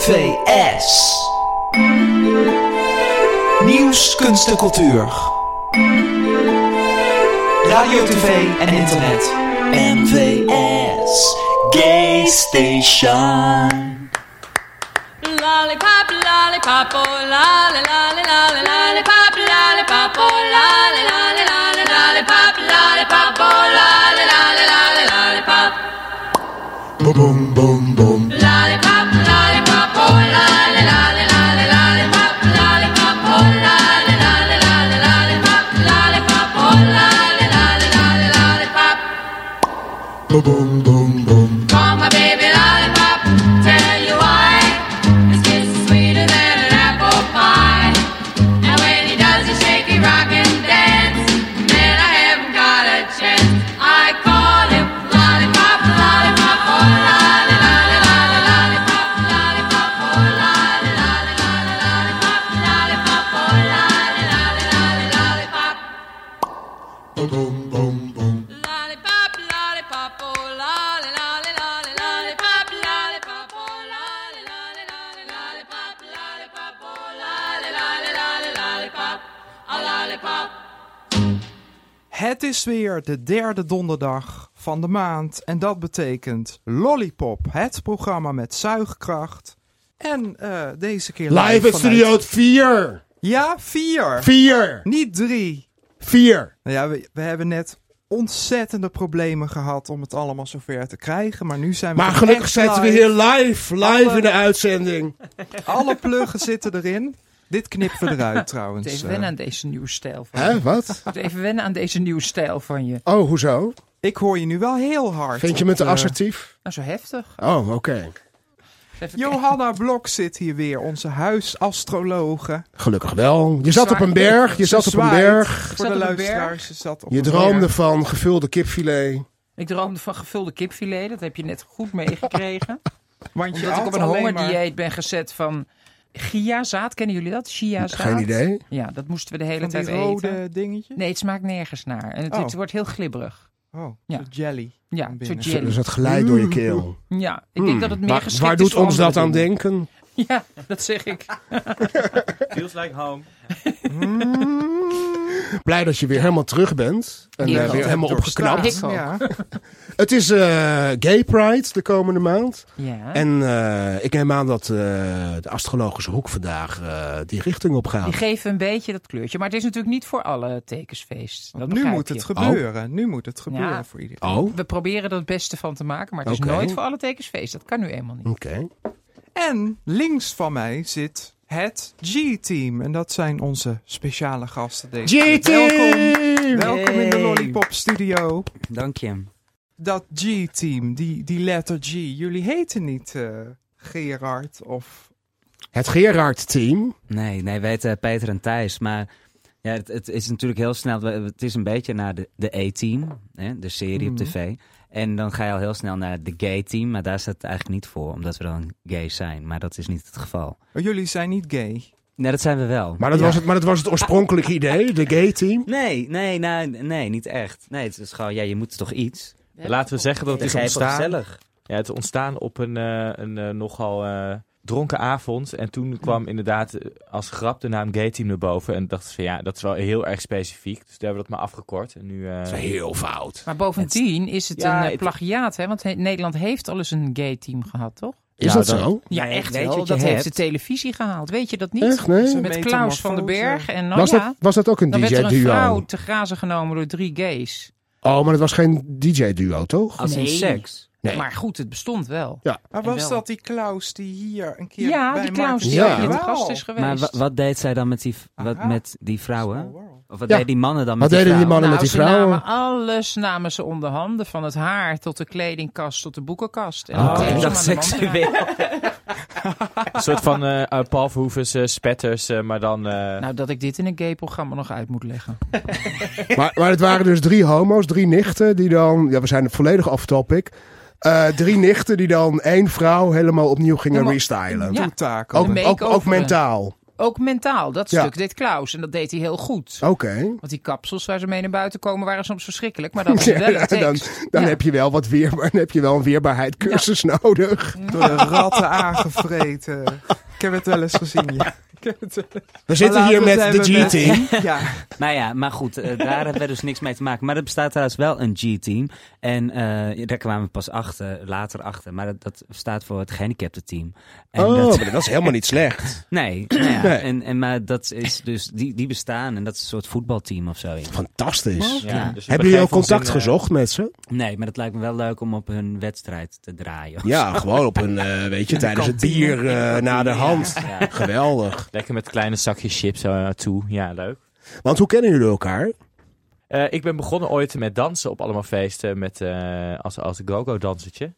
MVS. Nieuws, kunst en cultuur. Radio, tv en internet. MVS. Gay Station. Lollipop, lollipop, oh lolly, lolly, lolly, lollipop, lollipop, oh lolly, lolly, lolly, lollipop, lollipop, oh lolly, lolly, lolly, lollipop. Boom, boom, boom. Boom, Het is weer de derde donderdag van de maand en dat betekent Lollipop, het programma met zuigkracht. En eh, deze keer live, Live in vanuit- Studio 4. Ja, vier. 4. Niet drie. 4. Nou ja, we, we hebben net ontzettende problemen gehad om het allemaal zover te krijgen, maar nu zijn we Maar gelukkig zitten we hier live. Live Alle- in de uitzending. Alle pluggen zitten erin. Dit knippen we eruit trouwens. Even eh. wennen aan deze nieuwe stijl van je. Hè, wat? Moet even wennen aan deze nieuwe stijl van je. Oh, hoezo? ik hoor je nu wel heel hard. Vind je me te de- assertief? Nou, zo heftig. Oh, oké. Even Johanna Blok zit hier weer, onze huisastrologe. Gelukkig wel. Je zat op een berg. Je zat op een berg. Voor zat de op een luisteraars, ze zat op Je een droomde berg. van gevulde kipfilet. Ik droomde van gevulde kipfilet. Dat heb je net goed meegekregen. Want je Omdat ik op een alleen hongerdieet maar ben gezet van Chia-zaad. Kennen jullie dat? Chia-zaad? Geen idee. Ja, dat moesten we de hele van tijd rode eten. dingetjes. Nee, het smaakt nergens naar. En het, Oh. het wordt heel glibberig. Oh, Ja. jelly. Ja, jelly. Dus dat glijdt door je keel. Ja, ik denk dat het meer Waar, geschikt waar is doet voor ons dat aan denken? Ja, dat zeg ik. Feels like home. Blij dat je weer helemaal terug bent. En eh, weer helemaal opgeknapt. Ja. Het is eh, Gay Pride de komende maand. Ja. En eh, ik neem aan dat eh, de astrologische hoek vandaag eh, die richting op gaat. Die geven een beetje dat kleurtje. Maar het is natuurlijk niet voor alle tekensfeest. Dat Want nu moet je. het gebeuren. Nu moet het gebeuren Ja. voor iedereen. Oh, We proberen er het beste van te maken, maar het is nooit voor alle tekensfeest. Dat kan nu eenmaal niet. oké. En links van mij zit het G-team. En dat zijn onze speciale gasten deze keer. G-team! Welkom, welkom in de. Lollipop Studio. Dank je. Dat G-team, die, die letter G. Jullie heten niet eh, Gerard of... Het Gerard-team. Nee, nee, wij heten Peter en Thijs. Maar ja, het, het is natuurlijk heel snel. Het is een beetje naar de, de A-team, hè, de serie op Mhm. tv. En dan ga je al heel snel naar de gay team. Maar daar staat het eigenlijk niet voor, omdat we dan gay zijn. Maar dat is niet het geval. Oh, jullie zijn niet gay. Nee, dat zijn we wel. Maar dat, Ja. was het, maar dat was het oorspronkelijke idee, de Gay-team. Nee, nee, nee, nee, niet echt. Nee, het is gewoon, ja, je moet toch iets. Laten we zeggen dat het is ontstaan. gezellig. Ja, het is ontstaan op een, eh, een eh, nogal eh, dronken avond. En toen kwam inderdaad eh, als grap de naam Gay Team naar boven. En dachten ze van ja, dat is wel heel erg specifiek. Dus toen hebben we dat maar afgekort. En nu, eh, Dat is heel fout. Maar bovendien is het Ja, een eh, het- plagiaat, hè? Want he- Nederland heeft al eens een gay team gehad, toch? Is dat zo? Ja, echt weet je wel. Dat heeft de televisie gehaald. Weet je dat niet? Echt, nee? Met Klaus van den Berg. En nou Was ja, dat, was dat ook een dan werd er een DJ-duo? vrouw te grazen genomen door drie gays. Oh, maar dat was geen DJ-duo, toch? Als Nee. seks. Nee. Maar goed, het bestond wel. Maar En was wel. dat die Klaus die hier een keer Ja, bij die Klaus die Ja. hier te Wauw. gast is geweest. Maar wa- wat deed zij dan met die, wat, met die vrouwen? Of wat Ja. deden die mannen dan Wat met die deden die mannen nou, met die ze vrouwen? namen alles namen ze onder handen. Van het haar tot de kledingkast tot de boekenkast. En Oh, de man seksueel. een soort van eh eh, Paul Verhoeven's eh, spetters, maar dan... eh, Nou, dat ik dit in een gay-programma nog uit moet leggen. Maar, maar het waren dus drie homo's, drie nichten, die dan... Ja, we zijn volledig off-topic. Eh, drie nichten die dan één vrouw helemaal opnieuw gingen Helemaal- restylen. Ja. Toetaken. Ook, ook, mentaal. ook mentaal. Dat Ja. stuk deed Klaus en dat deed hij heel goed. Oké. Want die kapsels waar ze mee naar buiten komen waren soms verschrikkelijk. Maar dan was wel een dan dan Ja. heb je wel wat weer, dan heb je wel een weerbaarheidscursus nodig. Door de ratten aangevreten. Ik heb het wel eens gezien, ja. Ik heb het wel eens- We zitten hier met de G-team. Ja, Nou ja, maar goed, eh, daar hebben we dus niks mee te maken. Maar er bestaat trouwens wel een G-team. En eh, daar kwamen we pas achter, later achter. Maar dat, dat staat voor het gehandicapten team. En Oh, dat, maar dat is helemaal niet slecht. nee, nou ja, Nee. En, en, maar dat is dus, die, die bestaan en dat is een soort voetbalteam of zo. Fantastisch. Ja. dus Hebben jullie al contact in, eh, gezocht met ze? Nee, maar dat lijkt me wel leuk om op hun wedstrijd te draaien. Ja, gewoon op een, eh, weet je, tijdens het bier eh, na de hand. Ja. Geweldig. Lekker met kleine zakjes chips eh, toe. Ja, leuk. Want hoe kennen jullie elkaar? Eh, ik ben begonnen ooit met dansen op allemaal feesten met, eh, als, als go-go-dansertje.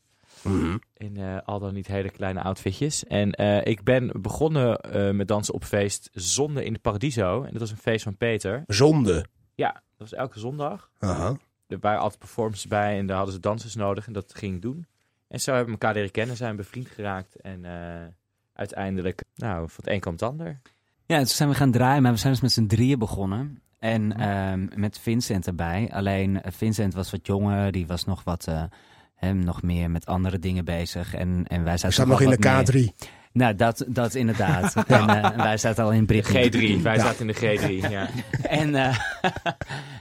In eh, al dan niet hele kleine outfitjes. En eh, ik ben begonnen eh, met dansen op feest Zonde in de Paradiso. En dat was een feest van Peter. Zonde. Ja, dat was elke zondag. Aha. Er waren altijd performances bij en daar hadden ze dansers nodig. En dat ging ik doen. En zo hebben we elkaar leren kennen, zijn we bevriend geraakt. En eh, uiteindelijk, nou, van het een kwam het ander. Ja, toen zijn we gaan draaien, maar we zijn dus met z'n drieën begonnen. En ehm, met Vincent erbij. Alleen eh, Vincent was wat jonger, die was nog wat, eh, hem nog meer met andere dingen bezig. En, en wij zaten zat nog in de wat meer- K3. Nou, dat, dat inderdaad. en eh, wij zaten al in Britney. G3, wij Ja. zaten in de G3. Ja. En, eh,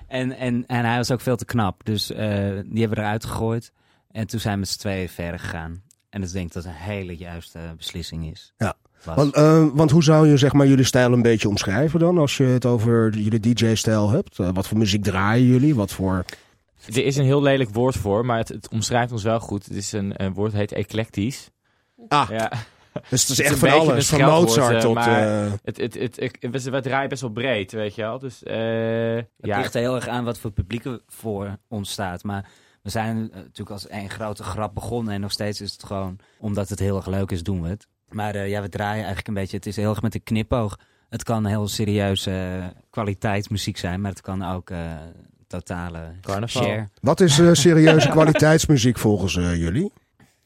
en, en, en hij was ook veel te knap. Dus eh, die hebben we eruit gegooid. En toen zijn we met z'n tweeën verder gegaan. En dat denk ik dat een hele juiste beslissing is. Ja. Want, eh, want hoe zou je zeg maar, jullie stijl een beetje omschrijven dan? Als je het over jullie DJ-stijl hebt. Eh, wat voor muziek draaien jullie? Wat voor... Er is een heel lelijk woord voor, maar het, het omschrijft ons wel goed. Het is een, een woord dat heet eclectisch. Ah, Ja. dus het is echt een van alles. Van Mozart eh, tot... maar- eh, Het, het, het, ik- we, we draaien best wel breed, weet je wel. Dus eh, Het ja, ligt er heel erg aan wat voor publiek er voor ons staat. Maar we zijn eh, natuurlijk als een grote grap begonnen. En nog steeds is het gewoon, omdat het heel erg leuk is, doen we het. Maar eh, ja, we draaien eigenlijk een beetje. Het is heel erg met een knipoog. Het kan heel serieuze eh, kwaliteitsmuziek zijn. Maar het kan ook eh, totale Carnaval. share. Wat is eh, serieuze kwaliteitsmuziek volgens eh, jullie?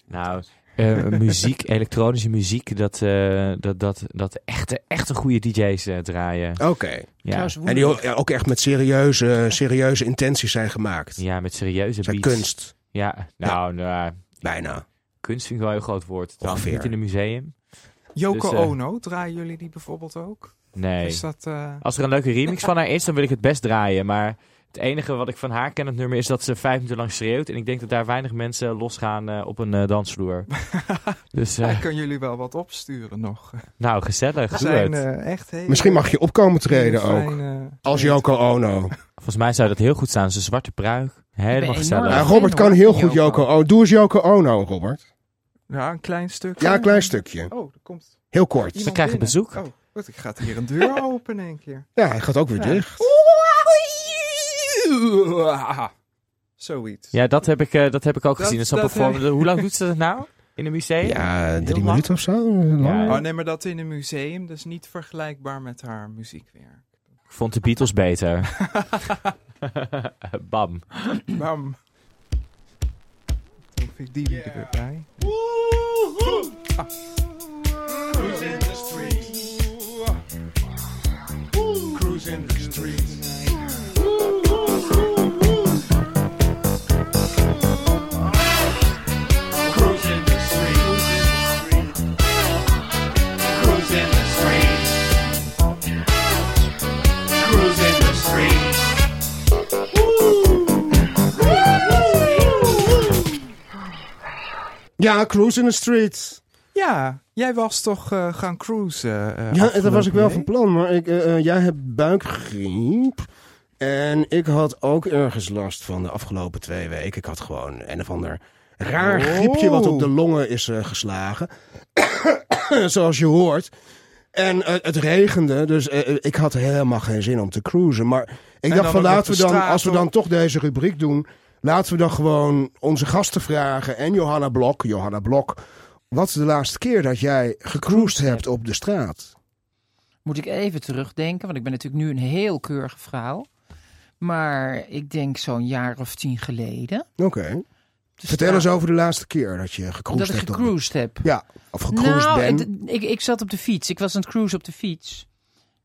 nou, eh, muziek, elektronische muziek, dat, eh, dat, dat, dat echte, echte goede DJ's eh, draaien. Oké. Ja. En die ook- ja, ook echt met serieuze, serieuze intenties zijn gemaakt. ja, met serieuze Zijn beats. kunst. Ja, nou, nou, Bijna. kunst vind ik wel een heel groot woord. Ongeveer. niet in een museum. Yoko Dus, Ono, draaien jullie die bijvoorbeeld ook? Nee. Is dat... eh, Als er een leuke remix van haar is, dan wil ik het best draaien. Maar het enige wat ik van haar ken, het nummer, is dat ze vijf minuten lang schreeuwt. En ik denk dat daar weinig mensen losgaan eh, op een eh, dansvloer. dus, eh, ik kan jullie wel wat opsturen nog. nou, gezellig. We Doe zijn het. eh, echt heel... Misschien mag je opkomen treden ook. Als Yoko Ono. Volgens mij zou dat heel goed staan. Zijn zwarte pruik. Helemaal gezellig. Ja, Robert kan heel goed Yoko. Yoko Ono. Doe eens Yoko Ono, Robert. Ja, een klein stuk. Ja, een klein stukje. Oh, er komt Heel kort. iemand krijgen binnen. bezoek. Oh, ik ga hier een deur open in één keer. Ja, hij gaat ook weer Ja. dicht. Zoiets. Ja, dat heb ik, eh, dat heb ik ook Dat- gezien. Dat is dat performance. Hoe lang doet ze dat nou? In een museum? Ja, drie minuten of zo. Lang. Ja. Oh nee, maar dat in een museum, dus niet vergelijkbaar met haar muziekwerk. Ik vond de Beatles beter. Bam. Bam. Toen vind ik die er weer bij. Ah. Ja, Cruise in the Street. Ja, jij was toch eh, gaan cruisen? eh, Ja, dat was ik wel van plan. Maar ik, eh, jij hebt buikgriep. En ik had ook ergens last van de afgelopen twee weken. Ik had gewoon een of ander raar Oh. griepje wat op de longen is geslagen. Zoals je hoort. En het regende, dus ik had helemaal geen zin om te cruisen. Maar ik dacht van laten we dan, als we dan toch deze rubriek doen... laten we dan gewoon onze gasten vragen en Johanna Blok. Johanna Blok, wat is de laatste keer dat jij gecruised hebt op de straat? Moet ik even terugdenken, want ik ben natuurlijk nu een heel keurige vrouw. Maar ik denk zo'n jaar of tien geleden. Oké. de Vertel eens over de laatste keer dat je Dat gecruised ik hebt. op- gecruised heb. Ja, of gecruised nou, het- ik, ik zat op de fiets. Ik was aan het cruisen op de fiets.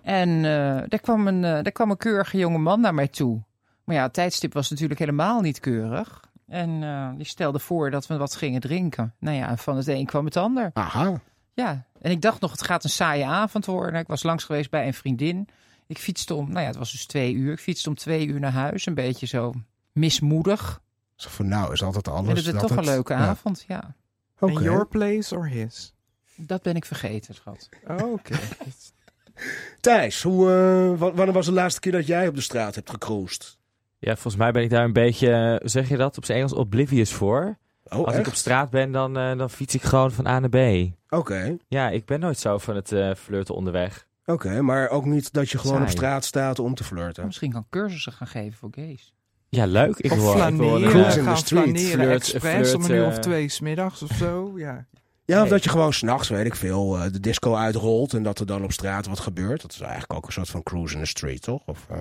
En eh, daar, kwam een, eh, daar kwam een keurige jonge man naar mij toe. Maar ja, het tijdstip was natuurlijk helemaal niet keurig. En eh, die stelde voor dat we wat gingen drinken. Nou ja, en van het een kwam het ander. Aha. Ja, en ik dacht nog, het gaat een saaie avond worden. Ik was langs geweest bij een vriendin. Ik fietste om, nou ja, het was dus twee uur. Ik fietste om twee uur naar huis. Een beetje zo mismoedig. Zo van, nou is altijd alles. en het is dat toch een leuke ja. avond, ja. Your place or his? Dat ben ik vergeten, schat. Oh, Oké. Thijs, hoe, eh, wa- wanneer was de laatste keer dat jij op de straat hebt gecruised? Ja, volgens mij ben ik daar een beetje, eh, hoe zeg je dat, op zijn Engels oblivious voor. Oh, Als echt? ik op straat ben, dan, eh, dan fiets ik gewoon van A naar B. Oké, Ja, ik ben nooit zo van het eh, flirten onderweg. oké. Maar ook niet dat je gewoon op straat staat om te flirten. Misschien kan cursussen gaan geven voor gays. Ja, leuk. Ik of ik wil flaneren, een, cruise in gaan the street. flaneren Flirt- expres om een uur of twee smiddags of zo. Ja. Ja, of Nee. dat je gewoon s'nachts, weet ik veel, eh, de disco uitrolt en dat er dan op straat wat gebeurt. Dat is eigenlijk ook een soort van cruise in the street, toch? Of, eh,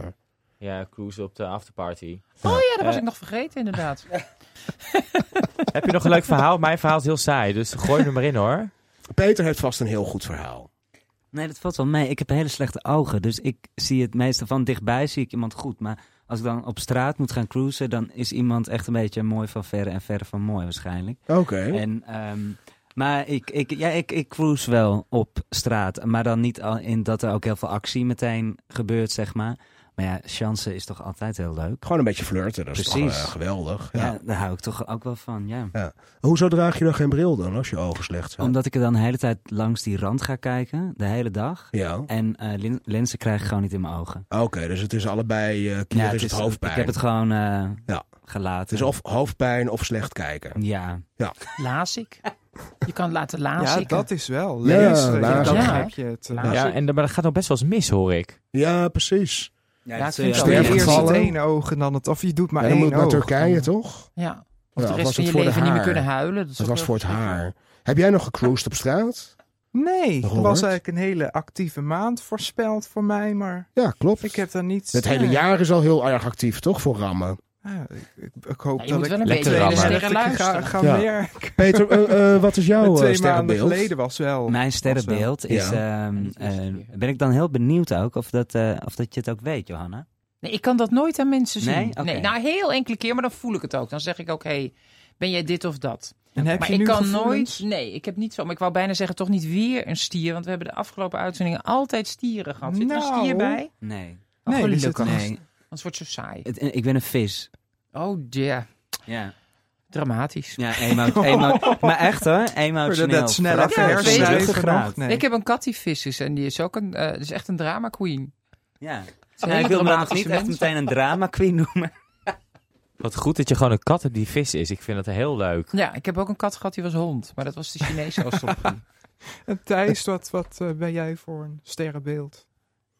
ja, cruise op de afterparty. Oh ja, dat was ik nog vergeten inderdaad. Heb je nog een leuk verhaal? Mijn verhaal is heel saai, dus gooi er maar in hoor. Peter heeft vast een heel goed verhaal. Nee, dat valt wel mee. Ik heb hele slechte ogen, dus ik zie het meestal van dichtbij zie ik iemand goed. Maar als ik dan op straat moet gaan cruisen, dan is iemand echt een beetje mooi van verre en verre van mooi waarschijnlijk. Oké. En, ehm, maar ik, ik, ja, ik, ik cruise wel op straat, maar dan niet al in dat er ook heel veel actie meteen gebeurt, zeg maar. Maar ja, chance is toch altijd heel leuk. Gewoon een beetje flirten, dat is toch eh, geweldig. Ja. Ja. daar hou ik toch ook wel van, ja. Hoezo draag je dan geen bril dan als je ogen slecht zijn? Omdat ik er dan de hele tijd langs die rand ga kijken, de hele dag. Ja. En eh, lenzen krijg ik gewoon niet in mijn ogen. Oké, dus het is allebei, eh keer Ja, is het hoofdpijn. Ik heb het gewoon eh, Ja. gelaten. Het is of hoofdpijn of slecht kijken. Ja, Lasik. Je kan laten ja, laziken. dat is wel. Ja, Lezen, lazen. dan Ja. heb je het. Lazen. Ja, en, maar dat gaat nog best wel eens mis, hoor ik. Ja, precies. Ja, ik vind zul het Eerst het ene oog en dan het... Of je doet maar Ja, dan één moet naar oog. Turkije, Dan- toch? Ja. Of Ja, de rest was van het je voor de leven niet meer haar? kunnen huilen. Dat, was voor het haar. Heb jij nog gecruised op straat? Nee, het was eigenlijk een hele actieve maand voorspeld voor mij, maar Ja, klopt. ik heb daar niets... Het hele jaar is al heel erg actief, toch, voor rammen? Ik, hoop Ja, je dat moet ik... wel een Lekker rammen. sterren ga, luisteren. ga Ja. werken. Peter, eh, eh, wat is jouw twee maanden sterrenbeeld? geleden was wel... Mijn sterrenbeeld is... Ja. ehm, eh, ben ik dan heel benieuwd ook of dat, eh, of dat je het ook weet, Johanna? Nee, ik kan dat nooit aan mensen zien. Nee? Oké. nou heel enkele keer, maar dan voel ik het ook. Dan zeg ik ook, hey, ben jij dit of dat? En heb maar je ik nu kan gevoelens? nooit... Nee, ik heb niet zo... Maar ik wou bijna zeggen, toch niet weer een stier. Want we hebben de afgelopen uitzendingen altijd stieren gehad. Zit er een Nou. stier bij? Nee. Oh, Nee, gelukkig. Nee. Anders wordt het zo saai. Het- ik ben een vis. Oh dear. Ja. Dramatisch. Ja, emo emo maar echt hoor, emotioneel. Dat? Nee. Ik heb een kat die vis is en die is ook een, eh, is echt een drama queen. Ja. Ja, ik wil me dan nog niet echt meteen een drama queen noemen. Wat goed dat je gewoon een kat hebt die vis is. Ik vind dat heel leuk. Ja, ik heb ook een kat gehad die was hond. Maar dat was de Chinese Oostopgroei. En Thijs, wat, wat eh, ben jij voor een sterrenbeeld?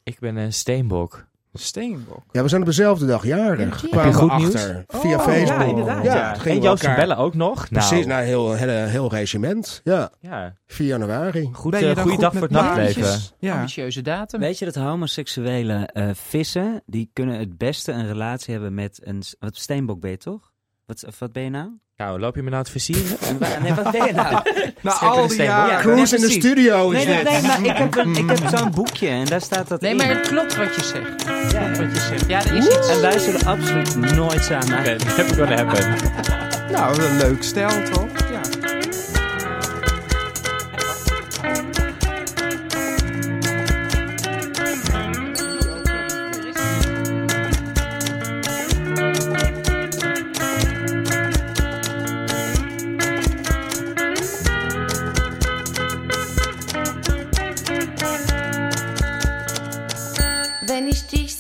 Ik ben een steenbok. Steenbok. Ja, we zijn op dezelfde dag jarig. Kwamen we goed nieuws? Via Oh, Facebook. ja, inderdaad, Ja, En Joost elkaar- Bellen ook nog. Precies, Nou, nou, heel, heel, heel regiment. Ja, ja. 4 januari. Goed, Ben je eh, goede goed dag voor het nachtleven. Ja. Ambitieuze datum. Weet je dat homoseksuele eh, vissen, die kunnen het beste een relatie hebben met een... Wat steenbok ben je toch? Wat, wat ben je nou? Nou, loop je me nou te versieren? Nee, wat ben je nou? Na Zeker al een die jaren. Ja, Cruise in de studio is Nee, nee, dit. nee, maar ik heb, een- ik heb zo'n boekje en daar staat dat Nee, in. maar het klopt wat je zegt. Ja, Wat je zegt. Ja, er is iets. En wij zullen absoluut nooit samen... Oké, never gonna happen. Nou, een leuk stel toch?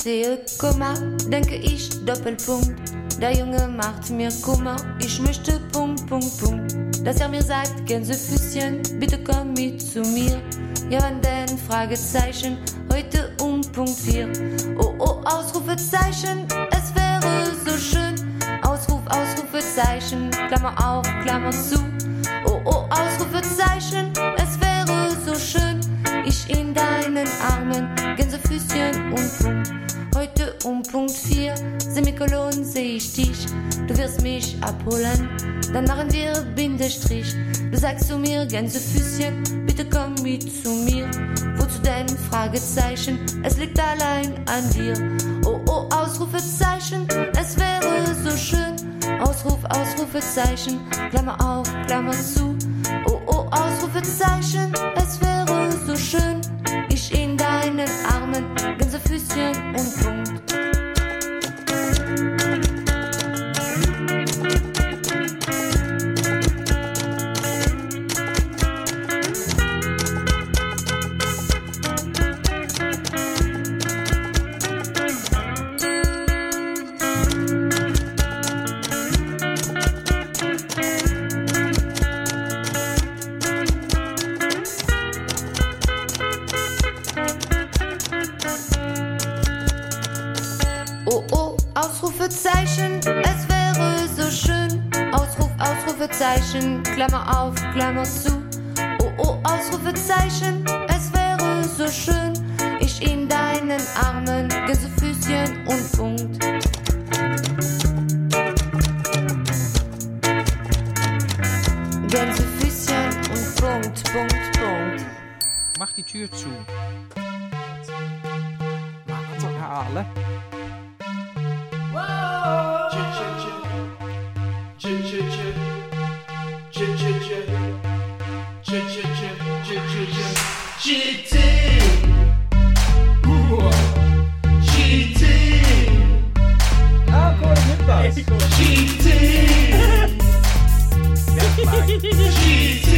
Sehe, Kummer, denke ich Doppelpunkt. Der Junge macht mir Kummer, ich möchte Punkt, Punkt, Punkt. Dass er mir sagt, Gänsefüßchen, bitte komm mit zu mir. Ja, wann denn? Fragezeichen, heute um Punkt 4. Oh, oh, Ausrufezeichen, es wäre so schön. Ausruf, Ausrufezeichen, Klammer auf, Klammer zu. Oh, oh, Ausrufezeichen, es wäre so schön. Ich in deinen Armen, Gänsefüßchen und Punkt. Heute um Punkt 4, Semikolon sehe ich dich. Du wirst mich abholen, dann machen wir Bindestrich. Du sagst zu mir, Gänsefüßchen, bitte komm mit zu mir. Wozu denn Fragezeichen? Es liegt allein an dir. Oh oh, Ausrufezeichen, es wäre so schön. Ausruf, Ausrufezeichen, Klammer auf, Klammer zu. Oh oh, Ausrufezeichen, es wäre so schön. ciel en fond. Ausrufezeichen, Klammer auf, Klammer zu. Oh oh, Ausrufezeichen, es wäre so schön. Ich in deinen Armen, Gänsefüßchen und Punkt. Gänsefüßchen und Punkt, Punkt, Punkt. Mag die Tür zu. Water halen. Mag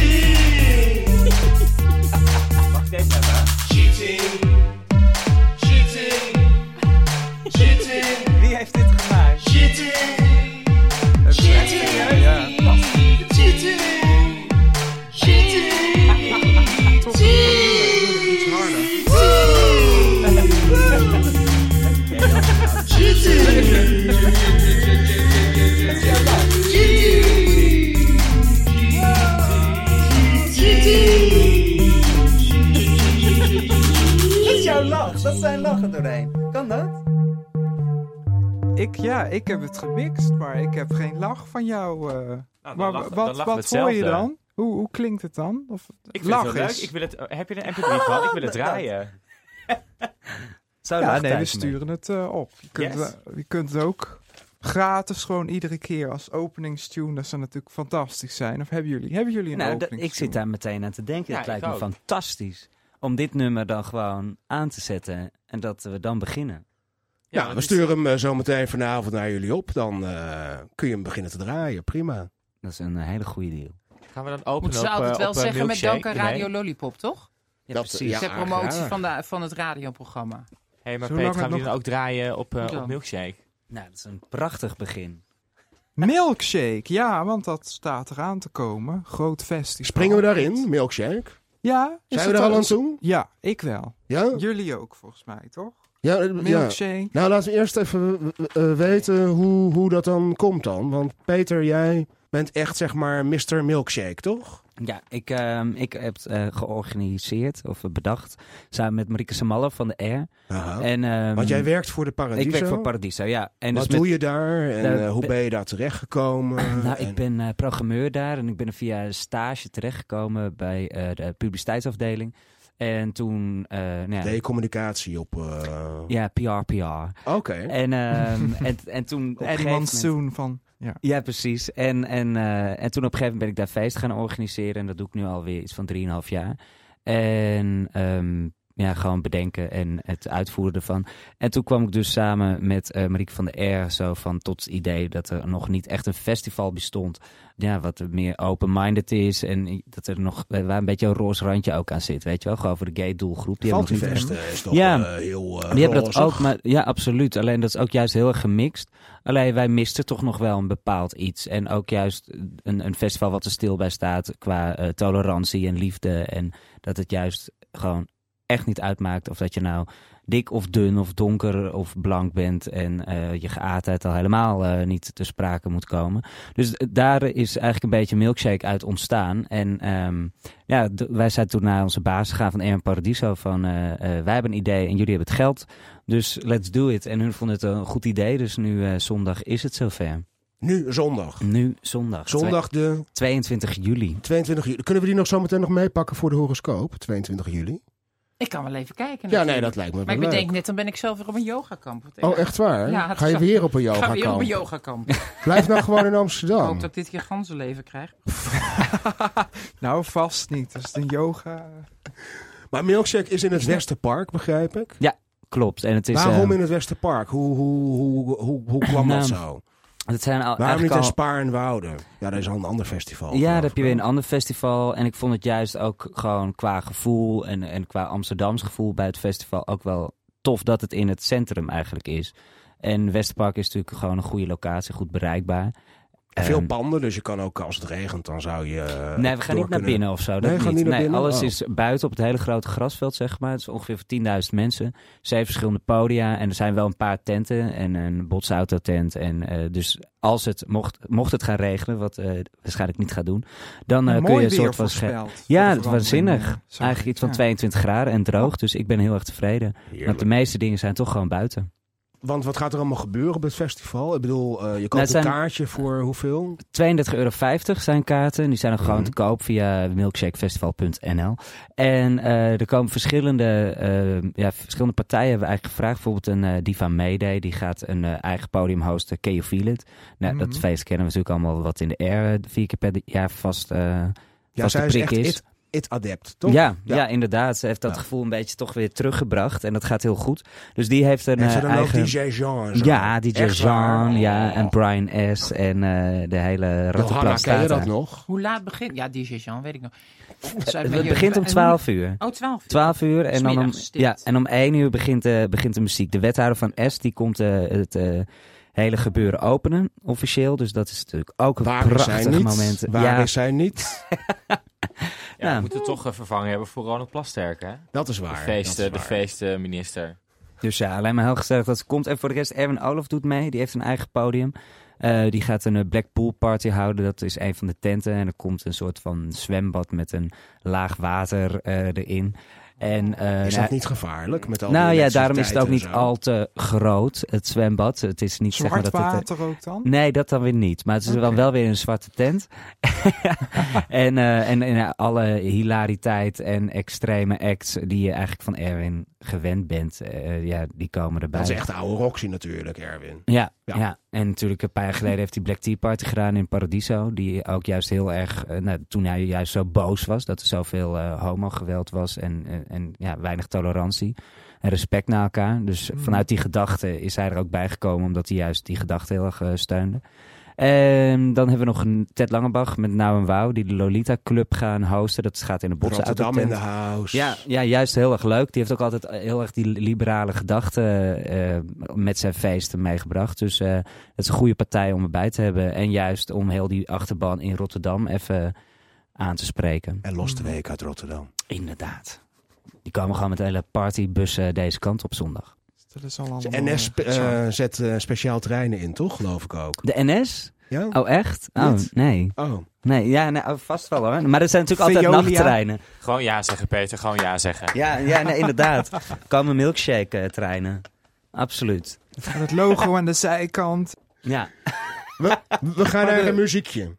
Ik, ja, ik heb het gemixt, maar ik heb geen lach van jou. eh. dan maar lachen- wat, wat hoor je dan? Hoe, hoe klinkt het dan? Of, Ik vind lach het leuk. Ik wil het, heb je een mp3 van? Ik wil het draaien. Zou Ja, nee, we mee. sturen het eh, op. Je kunt, Yes. eh, je kunt het ook gratis gewoon iedere keer als openingstune. Dat zou natuurlijk fantastisch zijn. Of hebben jullie, hebben jullie een Nou, dat- openingstune? ik zit daar meteen aan te denken. Ja, het lijkt me ook. fantastisch om dit nummer dan gewoon aan te zetten en dat we dan beginnen. Ja, want we sturen hem eh, zo meteen vanavond naar jullie op. Dan eh, kun je hem beginnen te draaien. Prima. Dat is een eh, hele goede deal. Gaan we dan openen Moeten ze altijd wel op, zeggen met dank aan Nee. Radio Lollipop, toch? Ja, Dat- precies. ja. Ter promotie van, de, van het radioprogramma. Hey, maar Peter, gaan we die dan ook draaien op, op milkshake? Nou, dat is een prachtig begin. Milkshake, ja, want dat staat eraan te komen. Groot festival. Springen we daarin? Milkshake? Ja. Zijn we het er al al- aan toe? Ja, ik wel. Ja? Jullie ook, volgens mij, toch? Ja, eh, ja. Milkshake. Nou, laten we eerst even eh, eh, weten hoe, hoe dat dan komt dan. Want Peter, jij bent echt zeg maar Mr. Milkshake, toch? Ja, ik, ehm, ik heb het eh, georganiseerd of bedacht samen met Marieke Samalle van de Air. Aha. En, ehm, Want jij werkt voor de Paradiso. Ik werk voor Paradiso, ja. En Wat dus met- doe je daar en hoe ben- je daar terechtgekomen? Nou, En- ik ben eh, programmeur daar en ik ben er via een stage terechtgekomen bij eh, de publiciteitsafdeling. En toen, eh nou ja, Deed je communicatie op... eh, ja, PR, PR. Oké. En, ehm, en, en toen op een moment... Van... Ja. Ja, precies. En, en, eh, en toen op een gegeven moment ben ik daar feest gaan organiseren. En dat doe ik nu alweer iets van 3,5 jaar. En ehm, ja, gewoon bedenken en het uitvoeren ervan. En toen kwam ik dus samen met eh Marieke van der Air zo van tot het idee dat er nog niet echt een festival bestond. Ja, wat meer open-minded is. En dat er nog waar een beetje een roze randje ook aan zit. Weet je wel, gewoon voor de gay doelgroep. Die hebben nog niet eh, is toch Ja. eh, heel die hebben dat ook, maar ja, absoluut. Alleen dat is ook juist heel erg gemixt. Alleen wij misten toch nog wel een bepaald iets. En ook juist een, een festival wat er stil bij staat qua tolerantie en liefde. En dat het juist gewoon echt niet uitmaakt of dat je nou dik of dun of donker of blank bent en eh, je geaardheid al helemaal eh, niet te sprake moet komen. Dus daar is eigenlijk een beetje milkshake uit ontstaan. En ehm, ja, wij zijn toen naar onze baas gegaan van Erwin Paradiso van eh, wij hebben een idee en jullie hebben het geld. Dus let's do it. En hun vonden het een goed idee, dus nu zondag is het zover. Nu zondag. Nu zondag. Zondag de Twe- 22 juli. 22 juli. Kunnen we die nog zometeen nog meepakken voor de horoscoop? 22 juli. Ik kan wel even kijken. Ja, nee, dat lijkt me Maar ik leuk. bedenk net, dan ben ik zelf weer op een yogakamp. Oh, echt waar? Ja, Ga je weer op een Ik ga weer op yogakamp? een yogakamp. Blijf nou gewoon in Ik hoop Amsterdam. dat ik dit keer ganzenleven krijg. Nou, vast niet. Dat is een yoga. Maar Milkshake is in het Westerpark, begrijp ik. Klopt. En het is, Waarom eh, in het Westerpark? Hoe, hoe, hoe, hoe, hoe kwam dat Nou, zo? Het zijn al, Waarom niet eigenlijk in al- Spaar en Wouden? Ja, dat is al een ander festival. Ja, dan heb je weer een ander festival. En ik vond het juist ook gewoon qua gevoel en, en qua Amsterdams gevoel bij het festival ook wel tof dat het in het centrum eigenlijk is. En Westerpark is natuurlijk gewoon een goede locatie, goed bereikbaar. Veel Ehm, panden, dus je kan ook als het regent, dan zou je. eh, Nee, we gaan niet naar kunnen- binnen of zo. Dat Nee, niet. gaan niet naar nee, binnen? alles Oh. is buiten op het hele grote grasveld, zeg maar. Het is ongeveer voor 10.000 mensen. Zeven verschillende podia. En er zijn wel een paar tenten en een botsautotent. En eh, dus als het, mocht, mocht het gaan regenen, wat eh, waarschijnlijk niet gaat doen, dan kun je een soort van... Ja, het waanzinnig. Eigenlijk iets van Ja. 22 graden en droog. Dus ik ben heel erg tevreden. Heerlijk. Want de meeste dingen zijn toch gewoon buiten. Want wat gaat er allemaal gebeuren op het festival? Ik bedoel, eh, je koopt Nou, een kaartje voor hoeveel? 32,50 euro zijn kaarten. Die zijn nog gewoon Mhm. te koop via milkshakefestival.nl. En eh, er komen verschillende, eh, ja, verschillende partijen hebben we eigenlijk gevraagd. Bijvoorbeeld een Diva Mayday. Die gaat een eigen podium hosten. Can you feel it? Nou, Mhm. dat feest kennen we natuurlijk allemaal wat in de air. Vier keer per jaar vast, Ja, zij de is prik echt is. it, it adept, toch? Ja, ja. Ja. inderdaad. Ze heeft dat Ja. gevoel een beetje toch weer teruggebracht. En dat gaat heel goed. Dus die heeft een En ze eh, dan eigen... ook DJ Jean en zo. Ja, DJ Echt waar? Jean, ja, Oh. en Brian S. En eh, de hele Johanna, rattenplan ken je dat nog? Hoe laat begint? Ja, DJ Jean, weet ik nog. Het begint om en- 12 uur. Oh, 12 uur. 12 uur en dan, om, ja, en om 1 uur begint, eh, begint de muziek. De wethouder van S die komt eh, het eh, hele gebeuren openen, officieel. Dus dat is natuurlijk ook een Waar prachtig niet? moment. Waar ja, is zij niet? Ja, we moeten toch een vervanging hebben voor Ronald Plasterk, hè? Dat is De waar. feesten, dat de is waar. feestenminister. Dus ja, alleen maar heel gezellig dat ze komt. En voor de rest, Erwin Olaf doet mee. Die heeft een eigen podium. Eh, die gaat een eh, Black Pool Party houden. Dat is een van de tenten. En er komt een soort van zwembad met een laag water eh, erin. En, eh, Is nou, dat niet gevaarlijk? Met al nou die ja, daarom is het ook niet al te groot, het zwembad. Het is niet zeg maar Zwart dat het, eh, water ook dan? Nee, dat dan weer niet. Maar het is dan wel weer een zwarte tent. en, eh, en, en ja, alle hilariteit en extreme acts die je eigenlijk van Erwin gewend bent, eh, ja, die komen erbij. Dat is echt oude Roxy natuurlijk, Erwin. Ja, Ja. ja. En natuurlijk een paar jaar geleden heeft hij Black Tea Party gedaan in Paradiso. Die ook juist heel erg, eh, nou, toen hij juist zo boos was, dat er zoveel eh homogeweld was en, en, en ja, weinig tolerantie en respect naar elkaar. Dus Mm. vanuit die gedachte is hij er ook bij gekomen, omdat hij juist die gedachte heel erg eh, steunde. En dan hebben we nog een Ted Langebach met Nou en Wauw, die de Lolita Club gaan hosten. Dat gaat in de botsen Rotterdam in de house. ja, ja, juist heel erg leuk. Die heeft ook altijd heel erg die liberale gedachten eh, met zijn feesten meegebracht. Dus eh, het is een goede partij om erbij te hebben. En juist om heel die achterban in Rotterdam even aan te spreken. En Los de Week uit Rotterdam. Inderdaad. Die komen gewoon met een hele partybus eh, deze kant op zondag. Dat is al allemaal... NS eh, eh, zet eh, speciaal treinen in, toch? Geloof ik ook. De NS? Ja? Oh, echt? Oh, Niet? nee. Oh. Nee, ja, nee, oh, vast wel hoor. Maar er zijn natuurlijk altijd nachttreinen. Gewoon ja zeggen, Peter. Gewoon ja zeggen. Ja, ja nee, inderdaad. komen milkshake eh, treinen. Absoluut. Van het logo aan de zijkant. Ja. We, we gaan naar de- een muziekje.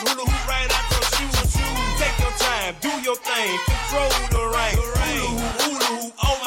You. Hula hoop right out your shoes. Take your time, do your thing, control the rain. Hula hoop, hula hoop. Oh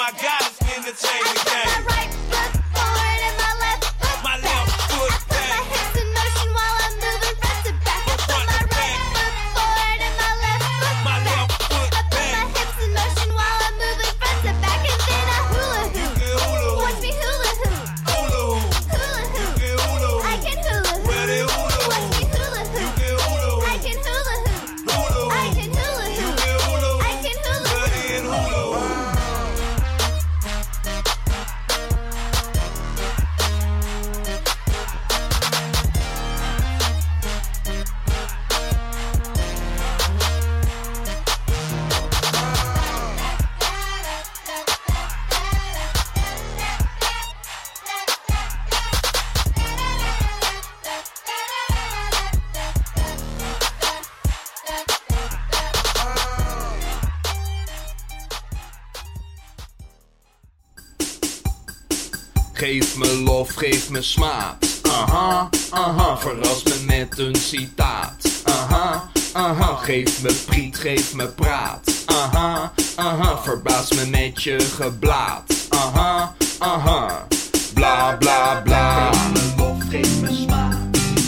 geef me smaad. Aha, aha, verras me met een citaat. Aha, aha, geef me priet, geef me praat. Aha, aha, verbaas me met je geblaat. Aha, aha, bla bla bla. Geef me lof, geef me smaad.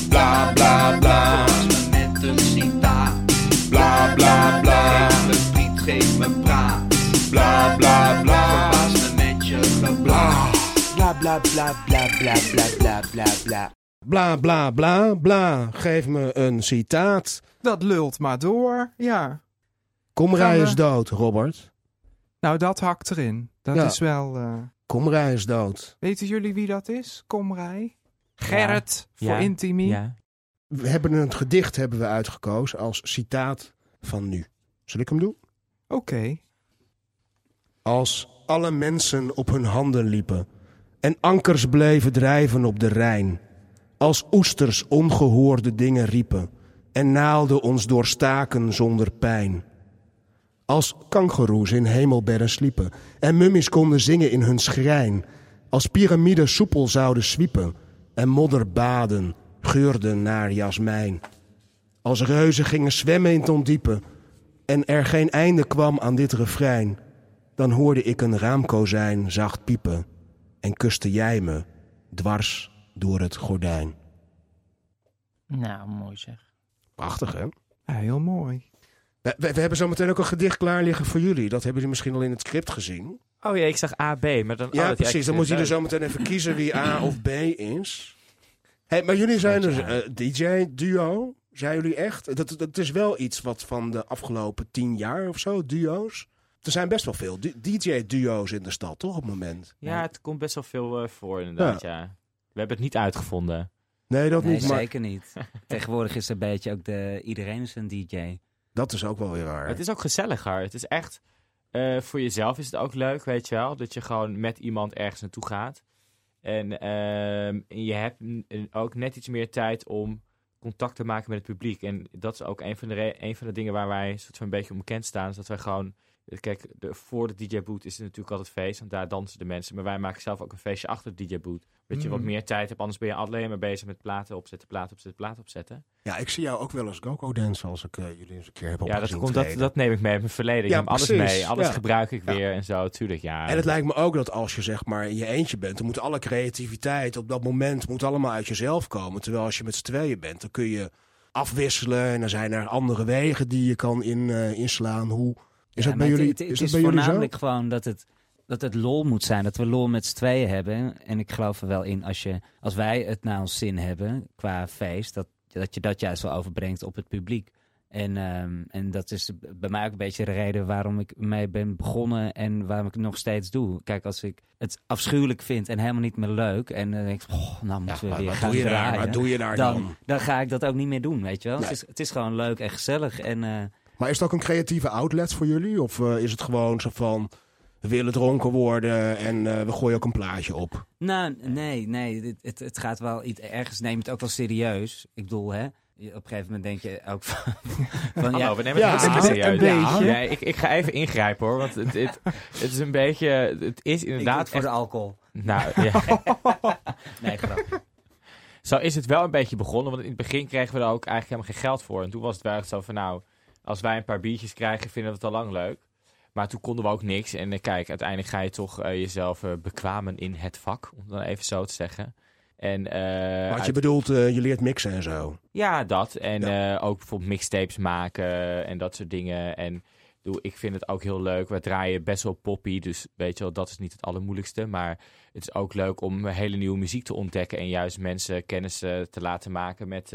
Bla bla bla, verras me met een citaat. Bla bla bla, geef me priet, geef me praat. Bla bla bla, verbaas me met je geblaat bla bla bla bla bla bla bla bla. Bla bla bla bla. Geef me een citaat. Dat lult maar door, ja. Komrij is dood, Robert. Nou, dat hakt erin. Dat is wel. Uh... Komrij is dood. Weten jullie wie dat is? Komrij? Gerrit voor ja. Intimie. We hebben een gedicht hebben we uitgekozen als citaat van nu. Zal ik hem doen? Oké. Als alle mensen op hun handen liepen en ankers bleven drijven op de Rijn. Als oesters ongehoorde dingen riepen en naalden ons doorstaken zonder pijn. Als kangoeroes in hemelbedden sliepen en mummies konden zingen in hun schrijn. Als piramiden soepel zouden zwiepen en modder baden geurden naar jasmijn. Als reuzen gingen zwemmen in het ondiepe en er geen einde kwam aan dit refrein dan hoorde ik een raamkozijn zacht piepen en kuste jij me dwars door het gordijn. Nou, mooi zeg. Prachtig, hè? Ja, heel mooi. We, we, we hebben zometeen ook een gedicht klaar liggen voor jullie. Dat hebben jullie misschien al in het script gezien. Oh ja, ik zag AB, maar dan... oh, ja, dat- precies. Dan moet je vind er het zo meteen even kiezen wie A of B is. Hey, maar jullie zijn dus eh, DJ-duo. Zijn jullie echt? Dat, dat is wel iets wat van de afgelopen tien jaar of zo, duo's. Er zijn best wel veel du- DJ-duo's in de stad, toch, op het moment? Ja, het komt best wel veel eh, voor inderdaad, ja. We hebben het niet uitgevonden. Nee, dat Nee, niet, maar zeker niet. Tegenwoordig is het een beetje ook de... Iedereen is een DJ. dat is ook wel weer raar. Het is ook gezelliger. Het is echt... eh, voor jezelf is het ook leuk, weet je wel. Dat je gewoon met iemand ergens naartoe gaat. En ehm, je hebt ook net iets meer tijd om contact te maken met het publiek. En dat is ook een van de, een van de dingen waar wij soort van een beetje onbekend staan. Is dat wij gewoon... Kijk, de, voor de DJ-boot is het natuurlijk altijd feest, want daar dansen de mensen. Maar wij maken zelf ook een feestje achter de DJ-boot. Dat je wat Mhm. meer tijd hebt, anders ben je alleen maar bezig met platen opzetten, platen opzetten, platen opzetten. Ja, ik zie jou ook wel eens go-go dansen als ik eh, jullie eens een keer heb Ja, dat, komt, dat, neem ik mee uit mijn verleden. Ik Ja, neem alles precies. mee. Alles Ja. gebruik ik Ja. weer en zo. Tuurlijk, ja. En het lijkt me ook dat als je zeg maar in je eentje bent, dan moet alle creativiteit op dat moment moet allemaal uit jezelf komen. Terwijl als je met z'n tweeën bent, dan kun je afwisselen en dan zijn er andere wegen die je kan in, eh, inslaan. Hoe is Ja, dat bij jullie? Het, het, is het is bij jullie zo? voornamelijk gewoon dat het, dat het lol moet zijn. Dat we lol met z'n tweeën hebben. En ik geloof er wel in als, je, als wij het naar ons zin hebben qua feest, dat, dat je dat juist wel overbrengt op het publiek. En, ehm, en dat is bij mij ook een beetje de reden waarom ik mee ben begonnen en waarom ik het nog steeds doe. Kijk, als ik het afschuwelijk vind en helemaal niet meer leuk en dan denk ik, oh, nou moeten we weer wat gaan doe je daar? draaien. Wat doe je daar dan? dan, ga ik dat ook niet meer doen, weet je wel. Nee. Het, is, het is gewoon leuk en gezellig en... eh, Maar is het ook een creatieve outlet voor jullie? Of eh, is het gewoon zo van, we willen dronken worden en eh, we gooien ook een plaatje op? Nou, nee, nee. Het, het, het gaat wel iets. Ergens neem je het ook wel serieus. Ik bedoel, hè. op een gegeven moment denk je ook van... van Hallo, ja, we nemen Ja, het een serieus. beetje. Ik, ik ga even ingrijpen hoor, want het, het, het is een beetje... Het is ik inderdaad voor de alcohol. Nou, ja. Nee, grapje. Zo is het wel een beetje begonnen, want in het begin kregen we er ook eigenlijk helemaal geen geld voor. En toen was het wel echt zo van, nou, als wij een paar biertjes krijgen, vinden we het al lang leuk. Maar toen konden we ook niks. En eh, kijk, uiteindelijk ga je toch eh, jezelf eh, bekwamen in het vak, om het dan even zo te zeggen. En, eh, Wat je uit- bedoelt, je leert mixen en zo. Ja, dat. En ook bijvoorbeeld mixtapes maken en dat soort dingen. En doe, ik vind het ook heel leuk. We draaien best wel poppy, dus weet je wel, dat is niet het allermoeilijkste. Maar het is ook leuk om hele nieuwe muziek te ontdekken en juist mensen kennis te laten maken met,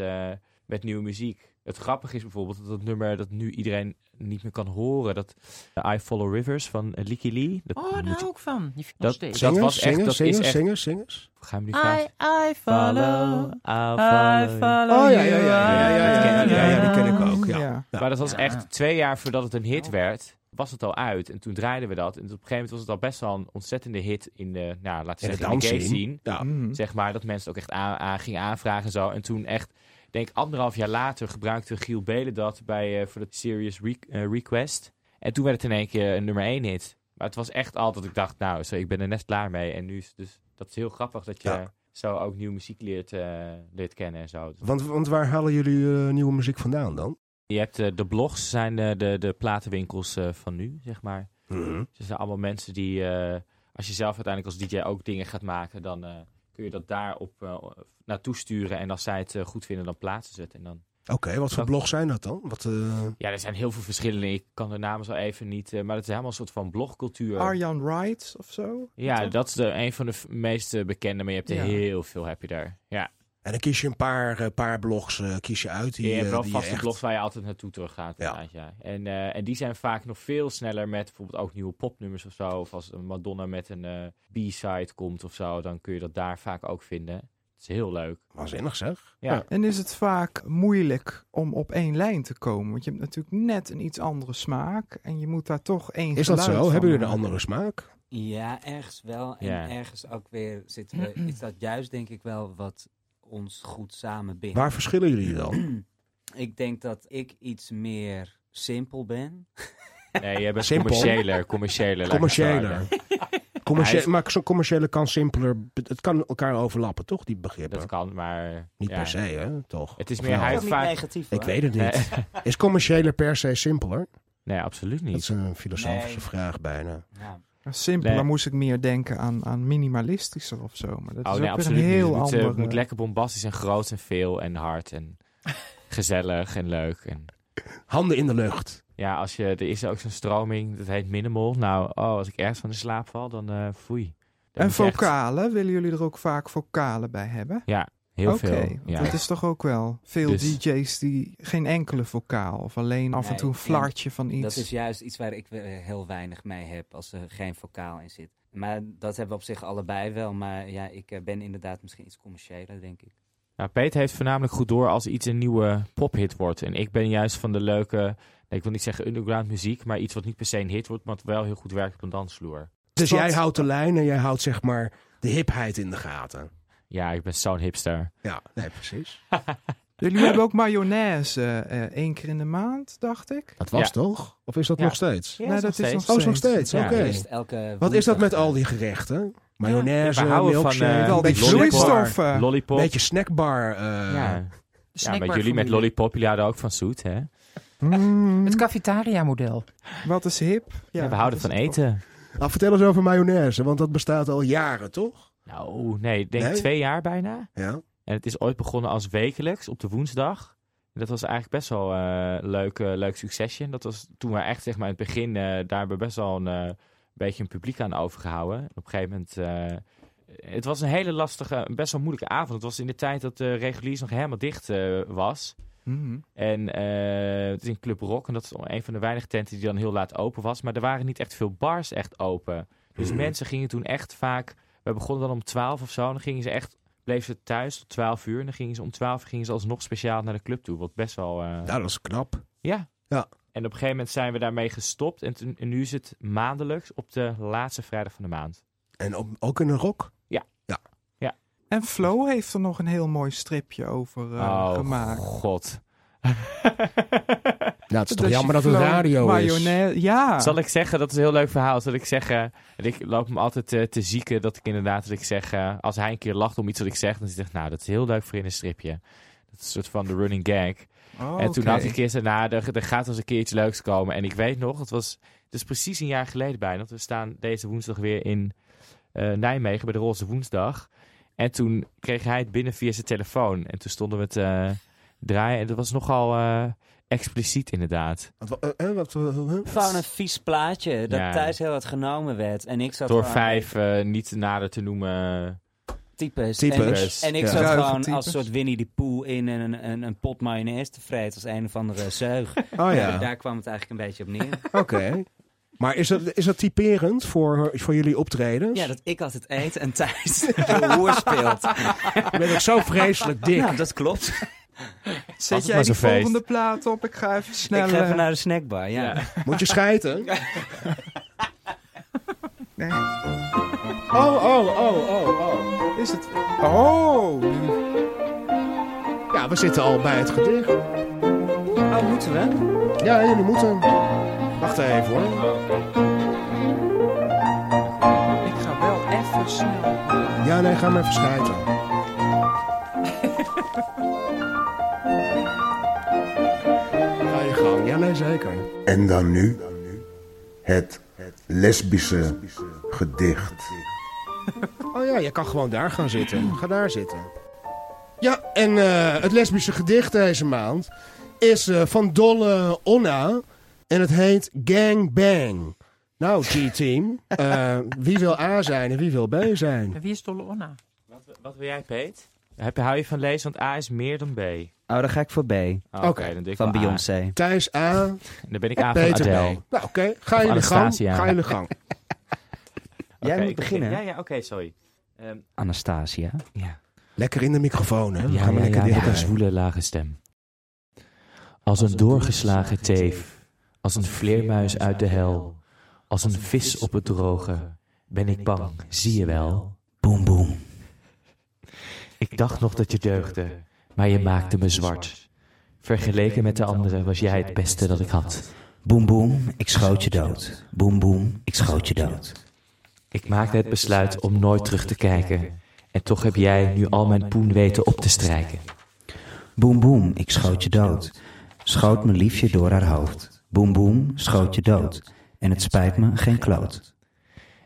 met nieuwe muziek. Het grappige is bijvoorbeeld dat het nummer dat nu iedereen niet meer kan horen, dat eh, I Follow Rivers van uh, Licky Lee. Dat, Oh, daar hou ik van. Die vind ik nog dat, steeds. dat Zingers, was echt, zingers, dat zingers, is echt, zingers, zingers. ga je me niet I, vragen. I follow, I follow Oh ja, ja, ja, ja, ja, ja, Dat ken ja, ik, ja, ja. ja, die ken ik ook. Ja. Ja. Ja. Maar dat was Ja. echt twee jaar voordat het een hit werd, was het al uit. En toen draaiden we dat. En op een gegeven moment was het al best wel een ontzettende hit in de, nou, laten we de zeggen, in de scene. Ja. Mhm. Zeg maar, dat mensen het ook echt aan, aan- gingen aanvragen en zo. En toen echt, denk anderhalf jaar later gebruikte Giel Belen dat bij, eh, voor de Serious Re- eh, Request. En toen werd het in één keer een nummer één hit. Maar het was echt altijd, ik dacht, nou, zo, ik ben er net klaar mee. En nu is dus, dat is heel grappig dat je Ja. zo ook nieuwe muziek leert, eh, leert kennen en zo. Want, want waar halen jullie nieuwe muziek vandaan dan? Je hebt de blogs, zijn de, de, de platenwinkels van nu, zeg maar. Mhm. Dus zijn allemaal mensen die, als je zelf uiteindelijk als DJ ook dingen gaat maken, dan kun je dat daarop eh naartoe sturen. En als zij het eh, goed vinden, dan plaatsen ze het. En dan, Oké, wat voor blogs zijn dat dan? Wat, eh, ja, er zijn heel veel verschillende. Ik kan de namen zo even niet, eh, maar het is helemaal een soort van blogcultuur. Arjan Wright of zo? ja, dat is de, een van de meest eh, bekende, maar je hebt er Ja. heel veel heb je daar. Ja, En dan kies je een paar, eh, paar blogs eh, kies je uit. Die, je hebt eh, wel die vaste echt... blogs waar je altijd naartoe terug gaat. Ja. En, eh, en die zijn vaak nog veel sneller met bijvoorbeeld ook nieuwe popnummers of zo. Of als een Madonna met een eh, B-side komt of zo, dan kun je dat daar vaak ook vinden. Het is heel leuk. Waanzinnig zeg. Ja. En is het vaak moeilijk om op één lijn te komen? Want je hebt natuurlijk net een iets andere smaak. En je moet daar toch één Is dat zo? van Hebben jullie een andere smaak? Ja, ergens wel. En Ja. ergens ook weer zitten we, is dat juist denk ik wel wat ons goed samen bindt. Waar verschillen jullie dan? ik denk dat ik iets meer simpel ben. Nee, je bent Simpel. commerciëler. Commerciëler. Commerciëler. is- Maar zo'n commerciële kan simpeler... Het kan elkaar overlappen, toch? Die begrippen. Dat kan, maar... Niet ja. per se, hè? Toch? Het is meer wel? hij Dat is niet vaak- negatief Ik hoor. weet het niet. Nee, Is commerciëler per se simpeler? nee, absoluut Dat niet. is een filosofische Nee. vraag bijna. Ja. Ja, Simpeler Nee. moest ik meer denken aan, aan minimalistischer of zo. Maar dat Oh is nee, ook absoluut een heel Het moet, eh, ander... het moet lekker bombastisch en groot en veel en hard en gezellig en leuk. En Handen in de lucht. ja, als je, er is ook zo'n stroming, dat heet minimal. Nou, oh, als ik ergens van de slaap val, dan eh foei. Dan En echt- vocalen, willen jullie er ook vaak vocalen bij hebben? Ja, heel Oké, veel. Ja. dat is toch ook wel veel Dus- DJ's die geen enkele vocaal of alleen af en toe een en flartje van iets. Dat is juist iets waar ik eh, heel weinig mee heb als er geen vocaal in zit. Maar dat hebben we op zich allebei wel. Maar ja, ik eh, ben inderdaad misschien iets commerciëler, denk ik. Nou, Peter heeft voornamelijk goed door als iets een nieuwe pophit wordt. En ik ben juist van de leuke, nee, ik wil niet zeggen underground muziek, maar iets wat niet per se een hit wordt, maar wel heel goed werkt op een dansvloer. Dus jij houdt de lijn en jij houdt zeg maar de hipheid in de gaten. Ja, ik ben zo'n hipster. Ja, nee, precies. Jullie hebben ook mayonaise eh, één keer in de maand, dacht ik. Dat was Ja. toch? Of is dat Ja. nog steeds? Ja, nee, dat nog is nog steeds. Oh, is nog steeds. Ja. Oké. Wat is dat met al die gerechten? Mayonaise, we houden van, milkshake, die beetje vloeistoffen. Lollipop. beetje snackbar. eh, ja. ja, met snackbar jullie met. Lollipop, jullie houden ook van zoet, hè? Mm, Het cafetaria-model. wat is hip? Ja, we houden van eten. Nou, vertel eens over mayonaise, want dat bestaat al jaren, toch? Nou, nee, ik denk Nee? twee jaar bijna. Ja. En het is ooit begonnen als wekelijks op de woensdag. En dat was eigenlijk best wel eh leuk, eh, leuk succesje. Dat was toen we echt zeg maar in het begin eh, daar hebben we best wel een beetje een publiek aan overgehouden. En op een gegeven moment. eh, het was een hele lastige, best wel moeilijke avond. Het was in de tijd dat de reguliers nog helemaal dicht eh, was. Mhm. En eh, het is in Club Rock. En dat is een van de weinige tenten die dan heel laat open was. Maar er waren niet echt veel bars echt open. Dus Mhm. mensen gingen toen echt vaak... We begonnen dan om 12 of zo. En dan gingen ze echt... Bleven ze thuis tot 12 uur. En dan gingen ze om 12 uur gingen ze alsnog speciaal naar de club toe. Wat best wel... eh, Nou, dat is knap. ja. Ja. En op een gegeven moment zijn we daarmee gestopt. En, toen- en nu is het maandelijks op de laatste vrijdag van de maand. En op- ook in een rok? En Flo heeft er nog een heel mooi stripje over eh, oh, gemaakt. god. Ja, het is toch Dus jammer dat het radio is. mayonaise- Ja. Zal ik zeggen, dat is een heel leuk verhaal. Zal ik zeggen, en ik loop me altijd eh, te zieken dat ik inderdaad, dat ik zeg, eh, als hij een keer lacht om iets wat ik zeg, dan zegt hij, nou, dat is heel leuk voor in een stripje. Dat is een soort van de running gag. Oh, en toen oké. had ik een keer gezegd, nou, er, er gaat eens een keer iets leuks komen. En ik weet nog, het was dus precies een jaar geleden bijna, want we staan deze woensdag weer in eh, Nijmegen bij de Roze Woensdag. En toen kreeg hij het binnen via zijn telefoon. En toen stonden we het eh, draaien en dat was nogal eh, expliciet inderdaad. Wat, eh, eh, wat, Gewoon een vies plaatje dat Ja. thuis heel wat genomen werd. En ik zat Door gewoon- vijf eh, niet nader te noemen types. Types. En, en ik Ja. zat Ruige gewoon types. als soort Winnie de Pooh in een, een, een pot mayonaise te vreten als een of andere zeug. Oh ja, Daar kwam het eigenlijk een beetje op neer. oké. Maar is dat, is dat typerend voor, voor jullie optredens? Ja, dat ik altijd eet en Thijs de hoer speelt. Je bent ook zo vreselijk dik. Nou, dat klopt. Zet jij die feest. volgende plaat op? Ik ga even snel... ik ga even eh, naar de snackbar, ja. Ja. Moet je schijten? Nee. Oh, oh, oh, oh, oh. Is het... Oh! Ja, we zitten al bij het gedicht. Oh, moeten we? Ja, jullie moeten. Wacht even hoor. Ik ga wel even snel... Ja, nee, ga maar even schijten. Ja, zeker. En dan nu het lesbische gedicht. Oh ja, je kan gewoon daar gaan zitten. Ga daar zitten. Ja, en eh, het lesbische gedicht deze maand is eh, van Dolle Onna. En het heet Gang Bang. Nou, G-team. eh, wie wil A zijn en wie wil B zijn? En wie is Dolle Onna? Wat, wat wil jij, Peet? Heb, hou je van lezen, want A is meer dan B. Oh, Oh, dan ga ik voor B. Oké, Oké, dan doe ik Van. Beyoncé. Thijs A, Dan ben ik A van Adele. Nou, oké. Ga Of je de gang. Anastasia. Ga je de gang. Jij Oké, moet beginnen. begin. Ja, ja, oké, sorry. Ehm, Anastasia. ja. Lekker in de microfoon, hè? Dan Ja, gaan we ja, lekker ja, met een zwoele lage stem. Als een doorgeslagen teef, als een vleermuis uit de hel, als een vis op het droge, ben ik bang, zie je wel. Boom, boom. Ik dacht nog dat je deugde, maar je maakte me zwart. Vergeleken met de anderen was jij het beste dat ik had. Boom, boom, ik schoot je dood. Boom, boom, ik schoot je dood. Ik maakte het besluit om nooit terug te kijken. En toch heb jij nu al mijn poen weten op te strijken. Boom, boom, ik schoot je dood. Schoot mijn liefje door haar hoofd. Boom, boom, schoot je dood. En het spijt me geen kloot.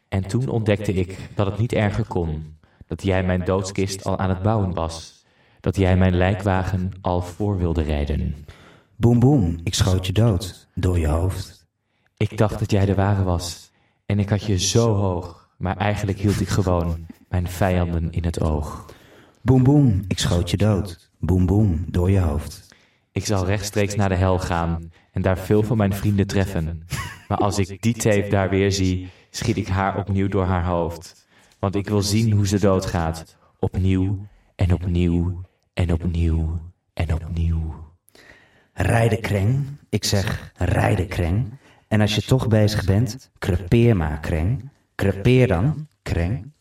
En toen ontdekte ik dat het niet erger kon. Dat jij mijn doodskist al aan het bouwen was. Dat jij mijn lijkwagen al voor wilde rijden. Boom, boom, ik schoot je dood. Door je hoofd. Ik dacht dat jij de ware was. En ik had je zo hoog. Maar eigenlijk hield ik gewoon mijn vijanden in het oog. Boom, boom, ik schoot je dood. Boom, boom, door je hoofd. Ik zal rechtstreeks naar de hel gaan en daar veel van mijn vrienden treffen. Maar als ik die tape daar weer zie, schiet ik haar opnieuw door haar hoofd. Want ik wil zien hoe ze doodgaat. Opnieuw en opnieuw en opnieuw en opnieuw. Rijden kreng, ik zeg rijden kreng. En als je toch bezig bent, crepeer maar kreng. Crepeer dan, kreng.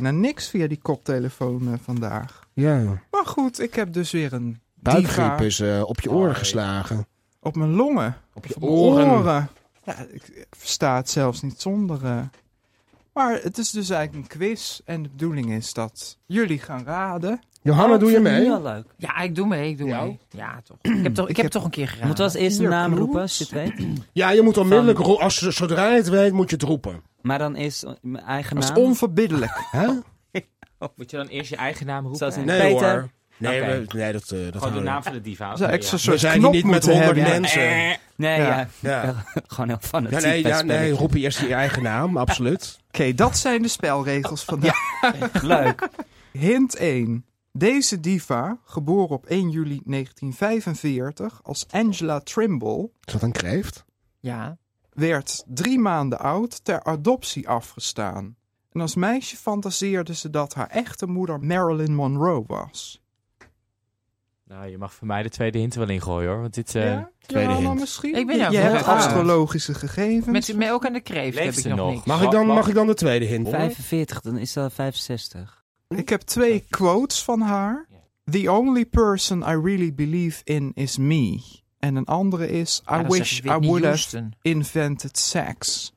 Bijna niks via die koptelefoon eh, vandaag. Ja, Maar goed, ik heb dus weer een buikgriep is eh, op je oren geslagen. op mijn longen. Op je Op oren. Ja, ik, ik versta het zelfs niet zonder. eh. Maar het is dus eigenlijk een quiz. En de bedoeling is dat jullie gaan raden. Johanna, Oh, doe je mee? leuk. Ja, ik doe mee, ik doe Jou? mee. Ja, toch. Ik heb toch, ik heb heb- toch een keer gedaan. Moeten we als eerste Hier, naam roepen als je het weet? Ja, je moet onmiddellijk, als, zodra je het weet, moet je het roepen. Maar dan is mijn eigen Dat is naam... onverbiddelijk. Hè? Moet je dan eerst je eigen naam roepen? Nee Peter. hoor. Nee, we- nee dat, eh, dat Gewoon de naam van de diva. We zijn hier niet met honderd mensen. Nee, Ja. ja. Ja. Gewoon heel Ja, fanatiek nee, bij ja, nee, roep je eerst je eigen naam, absoluut. Oké, dat zijn de spelregels vandaag. Leuk. Hint 1. Deze diva, geboren op 1 juli 1945 als Angela Trimble, Is dat een kreeft? Ja. werd drie maanden oud ter adoptie afgestaan. En als meisje fantaseerde ze dat haar echte moeder Marilyn Monroe was. Nou, je mag voor mij de tweede hint er wel ingooien hoor. Want dit... eh, ja? tweede Johanna hint. misschien? Ik ben Je hebt astrologische gegevens. Met, met ook aan de kreeft Leeft heb ik nog, nog? niks. Mag ik, dan, mag ik dan de tweede hint? 45, dan is dat 65. Ik heb twee quotes van haar. The only person I really believe in is me. En een andere is I wish ik I would have invented sex.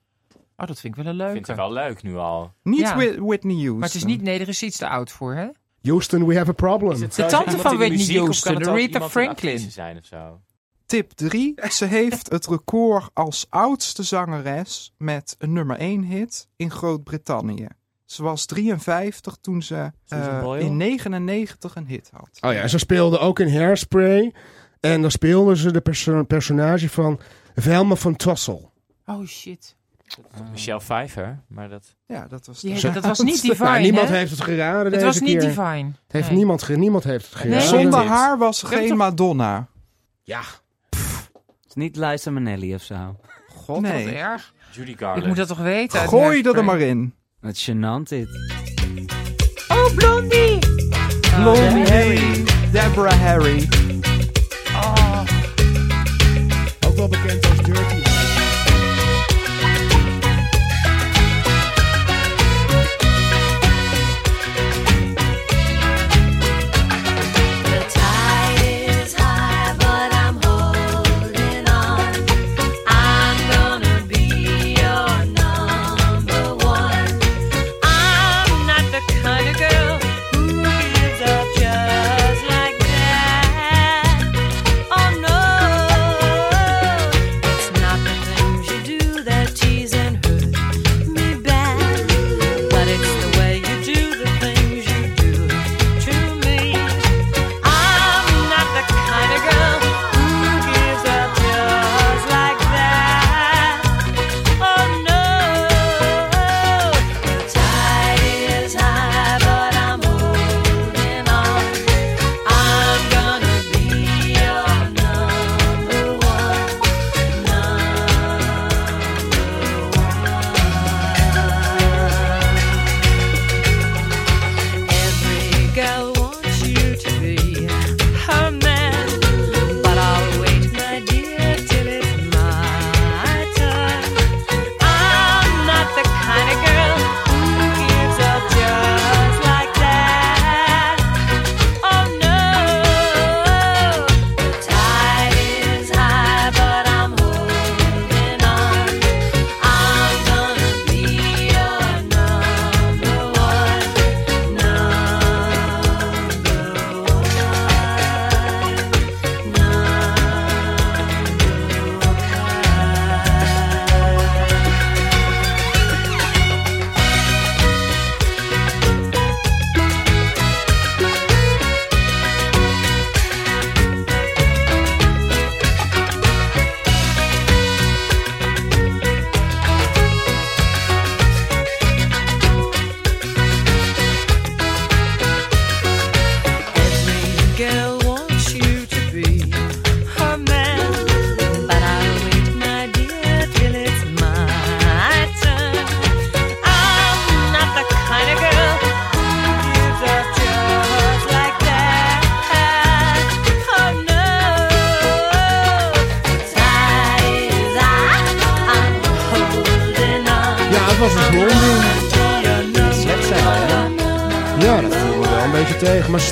Oh, dat vind ik wel een Ik leuke. vind het wel leuk nu al. Niet Ja. Whit- Whitney Houston. Maar het is niet, nee, er is iets te oud voor, hè? Houston, we have a problem. Is het De tante van Whitney Houston, een Franklin? zijn of zo? Tip 3. Ze heeft het record als oudste zangeres met een nummer 1 hit in Groot-Brittannië. Ze was 53 toen ze eh, in 99 een hit had. Oh ja, ze speelde ook in Hairspray. En dan speelde ze de perso- personage van Velma van Tossel. Oh, shit. Michelle Pfeiffer, maar dat... Ja, dat was dat was niet Divine, Nou, niemand hè? heeft het geraden Het deze was niet keer. Divine. Het heeft Nee. niemand, ge- niemand heeft het Nee, geraden. Zonder haar was Ik geen toch- Madonna. Ja, Het is niet Liza Minnelli of zo. God, Nee. wat erg. Judy Ik Garland. moet dat toch weten? Gooi Hairspray? er er maar in. Wat gênant dit. Oh, Blondie! Blondie, Deborah Harry. Oh. ook wel bekend als Dirty.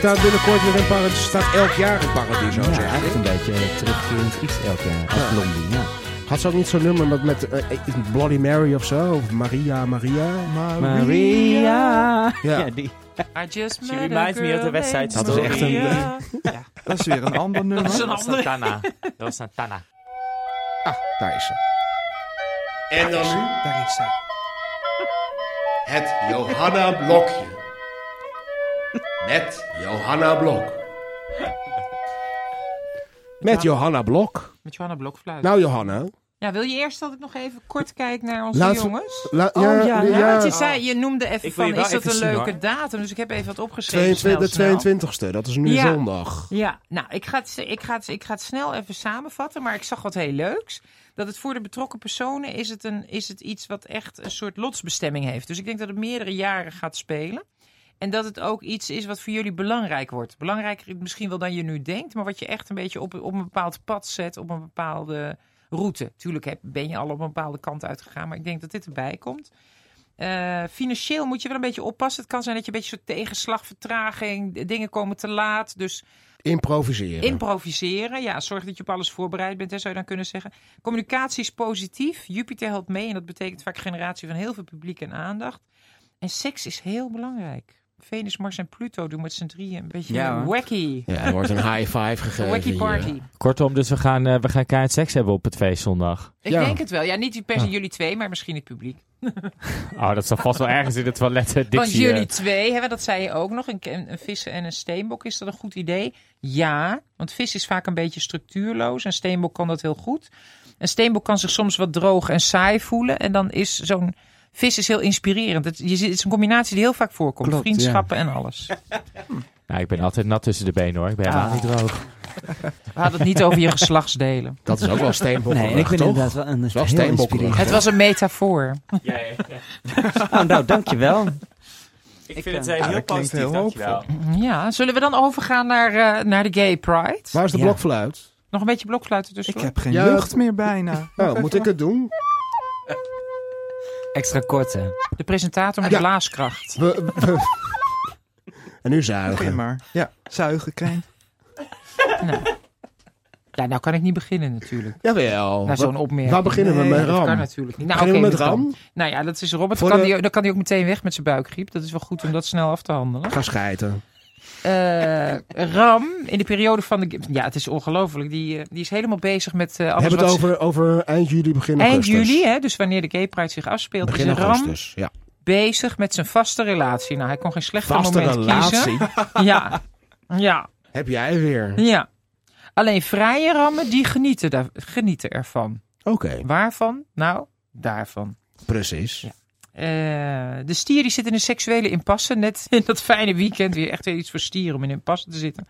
Staat binnenkort weer in Paradiso. Ze staat elk jaar in Paradiso, Ja, zeg eigenlijk een beetje terugkerend iets elk jaar. Ja. Blondie, ja. Had ze ook niet zo'n nummer met, met eh, eh, Bloody Mary of zo? Of Maria, Maria? Maria. Ja. Ja, die. I just She reminds me of the girl West Side named Dat is echt een- Maria. Dat is weer een ander nummer. Dat is een. Santana. Dat was Santana. Ah, daar is ze. En dan nu Daar is zij. het Johanna Blokje. Met Johanna Blok. Met Johanna Blok. Met Johanna Blokfluit. Nou, Johanna. Ja, wil je eerst dat ik nog even kort kijk naar onze we- jongens? La- oh ja, ja, ja, ja, ja. want je, zei, je noemde even Ik van, is dat een zien, leuke hoor. datum? Dus ik heb even wat opgeschreven. 22, snel, snel. 22ste, dat is nu Ja. zondag. Ja, nou, ik ga, het, ik, ga het, ik ga het snel even samenvatten, maar ik zag wat heel leuks. Dat het voor de betrokken personen is het, een, is het iets wat echt een soort lotsbestemming heeft. Dus ik denk dat het meerdere jaren gaat spelen. En dat het ook iets is wat voor jullie belangrijk wordt. Belangrijker misschien wel dan je nu denkt, maar wat je echt een beetje op, op een bepaald pad zet, op een bepaalde route. Tuurlijk heb, ben je al op een bepaalde kant uitgegaan, maar ik denk dat dit erbij komt. Eh, financieel moet je wel een beetje oppassen. Het kan zijn dat je een beetje soort tegenslag, vertraging, dingen komen te laat. Dus Improviseren. improviseren, ja, zorg dat je op alles voorbereid bent, hè, zou je dan kunnen zeggen. Communicatie is positief. Jupiter helpt mee en dat betekent vaak generatie van heel veel publiek en aandacht. En seks is heel belangrijk. Venus, Mars en Pluto doen met z'n drieën een beetje Ja, wacky. ja, er wordt een high five gegeven. Wacky hier. party. Kortom, dus we gaan, eh, we gaan keihard seks hebben op het feest zondag. Ik Ja. denk het wel. Ja, niet per se Ja. jullie twee, maar misschien het publiek. Oh, dat zal vast wel ergens in het toilet. eh, Want Dixie, eh, jullie twee, hè, dat zei je ook nog, een, een, een vissen en een steenbok, is dat een goed idee? Ja, want vis is vaak een beetje structuurloos en steenbok kan dat heel goed. Een steenbok kan zich soms wat droog en saai voelen en dan is zo'n vis is heel inspirerend. Het, je, het is een combinatie die heel vaak voorkomt, Klopt, vriendschappen en alles. Nou, ik ben altijd nat tussen de benen hoor. Ik ben helemaal Ah. niet droog. We hadden het niet over je geslachtsdelen. Dat is ook wel steenbok. Nee, ik ben toch? inderdaad wel een wel. Het was een metafoor. Oh, nou, dankjewel. Ik Ik, vind het eh, eh, ja, heel positief, heel dankjewel. Ja, zullen we dan overgaan naar, eh, naar de Gay Pride? Waar is de Ja. blokfluit? Nog een beetje blokfluiten Ik tussendoor? heb geen Ja, lucht meer bijna. Oh, moet ik het doen? Extra kort, hè. De presentator met Ja. blaaskracht. We, we- En nu Begin zuigen. maar. Ja, zuigen, krijn. Nou. Ja, nou kan ik niet beginnen natuurlijk. Jawel. Na zo'n opmerking. Waar beginnen we Nee, met Dat Ram? kan natuurlijk niet. Nou, Beginnen we oké, met Ram? Nou ja, dat is Robert. Dan kan, de- die, dan kan hij ook meteen weg met zijn buikgriep. Dat is wel goed om dat snel af te handelen. Ga schijten. Eh, Ram, in de periode van de... Ja, het is ongelooflijk. Die, eh, die is helemaal bezig met eh We alles hebben het over, over eind juli, begin Eind augustus. juli, hè, dus wanneer de Gay Pride zich afspeelt, Begin is Ram augustus, ja. bezig met zijn vaste relatie. Nou, hij kon geen slechter Vaste moment relatie. kiezen. Ja, ja, Heb jij weer. ja. Alleen vrije rammen, die genieten, daar, genieten ervan. Oké, Waarvan? Nou, daarvan. precies. Ja. Eh, de stier die zit in een seksuele impasse. Net in dat fijne weekend. Weer echt weer iets voor stieren om in een impasse te zitten.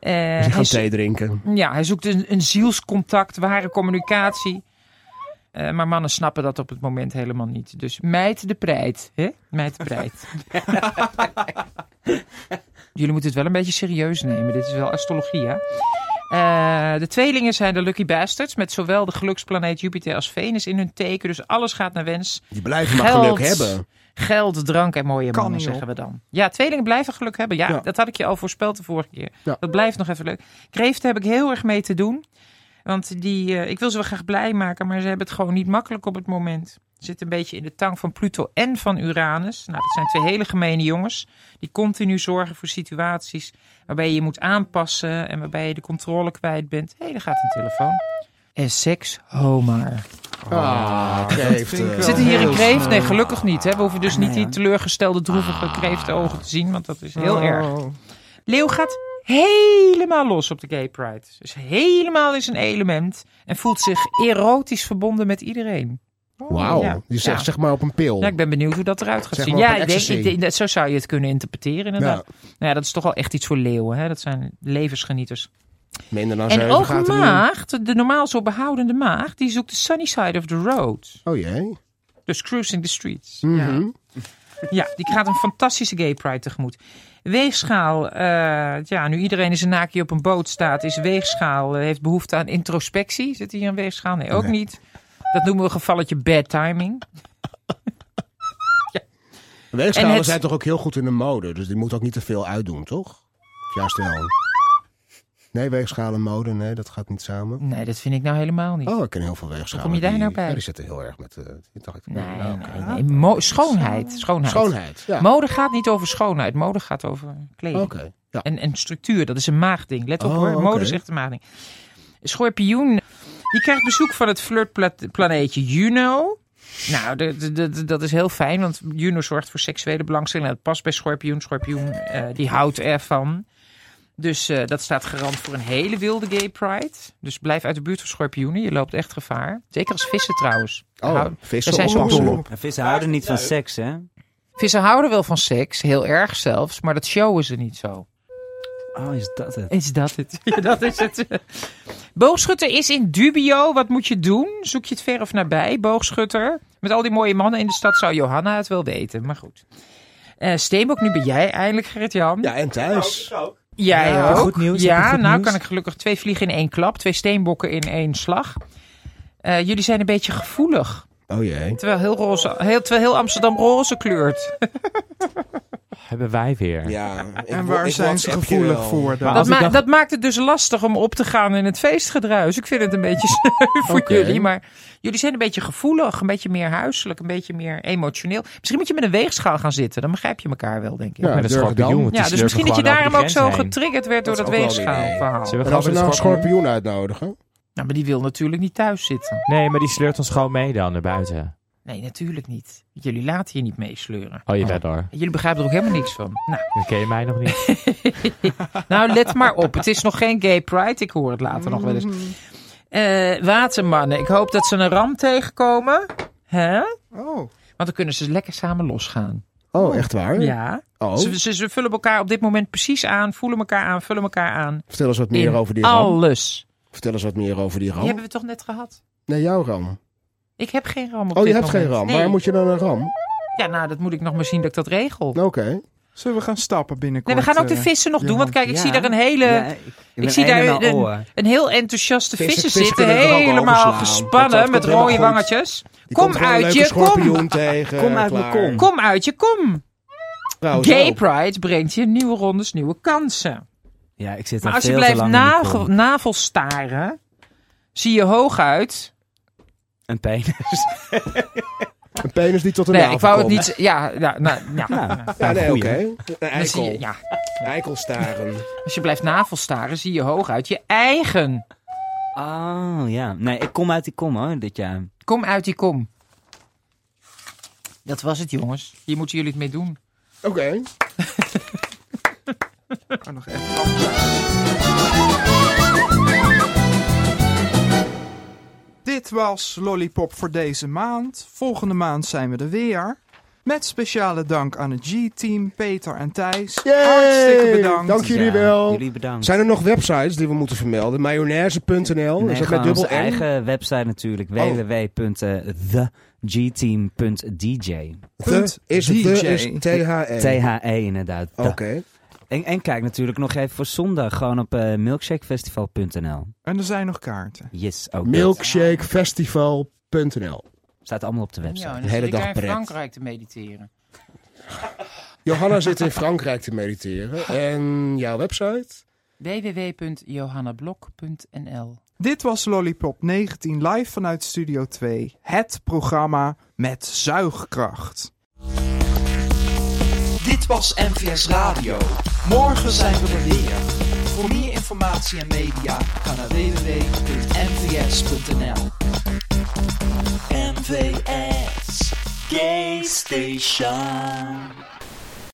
Ik hij ga zo- thee drinken. ja, hij zoekt een, een zielscontact, ware communicatie. Eh, maar mannen snappen dat op het moment helemaal niet. Dus mijt de prijt. Hè? Mijt de prijt. Jullie moeten het wel een beetje serieus nemen. Dit is wel astrologie, hè? Eh, de tweelingen zijn de lucky bastards. Met zowel de geluksplaneet Jupiter als Venus in hun teken. Dus alles gaat naar wens. Die blijven maar Geld. geluk hebben. Geld, drank en mooie Kan mannen, zeggen we dan. Ja, tweelingen blijven geluk hebben. Ja, Ja. dat had ik je al voorspeld de vorige keer. Ja. Dat blijft nog even leuk. Kreeften heb ik heel erg mee te doen. Want die, eh, ik wil ze wel graag blij maken, maar ze hebben het gewoon niet makkelijk op het moment. Ze zitten een beetje in de tang van Pluto en van Uranus. Nou, dat zijn twee hele gemene jongens. Die continu zorgen voor situaties waarbij je je moet aanpassen en waarbij je de controle kwijt bent. Hé, daar gaat een telefoon. En seks, ho maar. Ah, ik wel. Zitten hier een kreeft? Nee, gelukkig niet. Hè? We hoeven dus niet Nee, die teleurgestelde, droevige kreeftogen te zien, want dat is heel Oh. erg. Leeuw gaat helemaal los op de Gay Pride. Dus helemaal in zijn element en voelt zich erotisch verbonden met iedereen. Wauw, Ja. die zegt Ja. zeg maar op een pil. Ja, ik ben benieuwd hoe dat eruit gaat Zeg zien. Ja, ik denk, ecstasy. ik denk- dat- zo zou je het kunnen interpreteren inderdaad. Ja. Nou ja, dat is toch wel echt iets voor leeuwen. Hè? Dat zijn levensgenieters. Minder dan en ook maagd, de normaal zo behoudende maagd, die zoekt de sunny side of the road. Oh jee. Dus cruising the streets. Mhm. Ja, die gaat een fantastische gay pride tegemoet. Weegschaal, eh, ja, nu iedereen in zijn naakje op een boot staat, is weegschaal, eh, heeft behoefte aan introspectie. Zit hier een weegschaal? Nee, ook Nee. niet. Dat noemen we een gevalletje bad timing. ja. Weegschalen En het- zijn toch ook heel goed in de mode, dus die moet ook niet te veel uitdoen, toch? Juist wel. Nee, weegschalen, mode, nee, dat gaat niet samen. Nee, dat vind ik nou helemaal niet. Oh, ik ken heel veel weegschalen. Hoe kom je daar nou bij? Ja, die zitten heel erg met... eh die dacht ik, Nee, nou, nee, nee. Schoonheid. Schoonheid. Schoonheid, ja. Mode gaat niet over schoonheid. Mode gaat over kleding. Oké, ja. En, en structuur, dat is een maagding. Let op Oh, hoor, mode echt een maagding. Schorpioen, die krijgt bezoek van het flirtplaneetje Juno. Nou, dat is heel fijn, want Juno zorgt voor seksuele belangstelling. Dat past bij Schorpioen. Schorpioen, eh, die houdt ervan. Dus eh, dat staat garant voor een hele wilde gay pride. Dus blijf uit de buurt van schorpioenen. Je loopt echt gevaar. Zeker als vissen trouwens. Oh, Hou- vissen zijn ze dol op. Vissen houden niet van seks, hè? Vissen houden wel van seks, heel erg zelfs, maar dat showen ze niet zo. Oh, is dat het? Is dat het? Ja, dat is het. Boogschutter is in dubio. Wat moet je doen? Zoek je het ver of nabij, boogschutter? Met al die mooie mannen in de stad zou Johanna het wel weten, maar goed. Eh Steenbok, nu ben jij eindelijk, Gerrit-Jan. Ja, en thuis. Jij Ja, ook. goed nieuws, Ja, goed nou nieuws? kan ik gelukkig twee vliegen in één klap. Twee steenbokken in één slag. Eh, jullie zijn een beetje gevoelig. Oh jee. Terwijl heel, roze, heel, terwijl heel Amsterdam roze kleurt. Hebben wij weer. Ja, ik En waar ik zijn ze gevoelig voor Dat, ma- dacht- dat maakt het dus lastig om op te gaan in het feestgedruis. Ik vind het een beetje sneu voor jullie. Maar jullie zijn een beetje gevoelig, een beetje meer huiselijk, een beetje meer emotioneel. Misschien moet je met een weegschaal gaan zitten. Dan begrijp je elkaar wel, denk ik. Ja, met een schorpioen. Ja, dus misschien dat je daarom ook zo heen. getriggerd werd door Dat weegschaalverhaal. Zullen we En als we nou een schorpioen uitnodigen? Nou, maar die wil natuurlijk niet thuis zitten. Nee, maar die sleurt ons gewoon mee dan naar buiten. Nee, natuurlijk niet. Jullie laten je niet meesleuren. Oh, je bent hoor. Jullie begrijpen er ook helemaal niks van. Nou, Dan ken je mij nog niet. nou, let maar op. Het is nog geen gay pride. Ik hoor het later nog wel eens. Eh, watermannen. Ik hoop dat ze een ram tegenkomen. Hè? Oh, Want dan kunnen ze lekker samen losgaan. Oh, echt waar? Ja. Oh, Ze, ze, ze vullen elkaar op dit moment precies aan. Voelen elkaar aan. Vullen elkaar aan. vertel eens wat meer In over die ram. alles. Vertel eens wat meer over die Die ram. hebben we toch net gehad? Nee, jouw ram. Ik heb geen ram op Oh, je dit hebt geen ram. Nee. Waar moet je dan een ram? Ja, nou, dat moet ik nog maar zien dat ik dat regel. Oké. zullen we gaan stappen binnenkort? Nee, we gaan ook de eh, vissen nog doen. Want kijk, ik Ja. zie daar een hele... Ja, ik, zie daar een een- heel enthousiaste Vissen- vissen, vissen zitten, kunnen er ook helemaal overslaan. gespannen Dat- dat met komt helemaal rode goed. wangetjes. Die Kom komt gewoon een uit leuke je, schorpioen kom. tegen. Kom uit mijn klaar. kom. Kom uit je, kom. Trouwens Gay ook. Pride brengt je nieuwe rondes, nieuwe kansen. Ja, ik zit Maar al als je veel te blijft lang in die nagel, kom. navelstaren, zie je hooguit... Een penis. Een penis die tot een Nee, navel ik wou het niet... Ja, ja, nou, ja. Ja, Ja, nee, oké. Een zie je, eikel. ja. Eikelstaren. Als je blijft navelstaren, zie je hooguit je eigen. Oh, ja. Nee, ik kom uit die kom hoor, dit jaar. Kom uit die kom. Dat was het, jongens. Hier moeten jullie het mee doen. Oké. Oh, nog even. Dit was Lollipop voor deze maand. Volgende maand zijn we er weer. Met speciale dank aan het G-team, Peter en Thijs. Yay! Hartstikke bedankt. Dank jullie Ja, wel. Jullie bedankt. Zijn er nog websites die we moeten vermelden? Mayonaise.nl. Nee, is dat met dubbel onze N? eigen website natuurlijk. Oh. www.thegteam.dj The is DJ. the is T-H-E. T-H-E inderdaad. Oké. En, en kijk natuurlijk nog even voor zondag gewoon op eh, milkshakefestival.nl. En er zijn nog kaarten. Yes, ook dat. Milkshakefestival.nl Staat allemaal op de website. Ja, en Een dan hele zit ik dag in pret. Frankrijk te mediteren. Johanna zit in Frankrijk te mediteren. En jouw website? www.johannablok.nl Dit was Lollipop 19 live vanuit Studio 2. Het programma met zuigkracht. Was MVS Radio. Morgen zijn we er weer. Voor meer informatie en media ga naar www.mvs.nl. MVS Gay Station.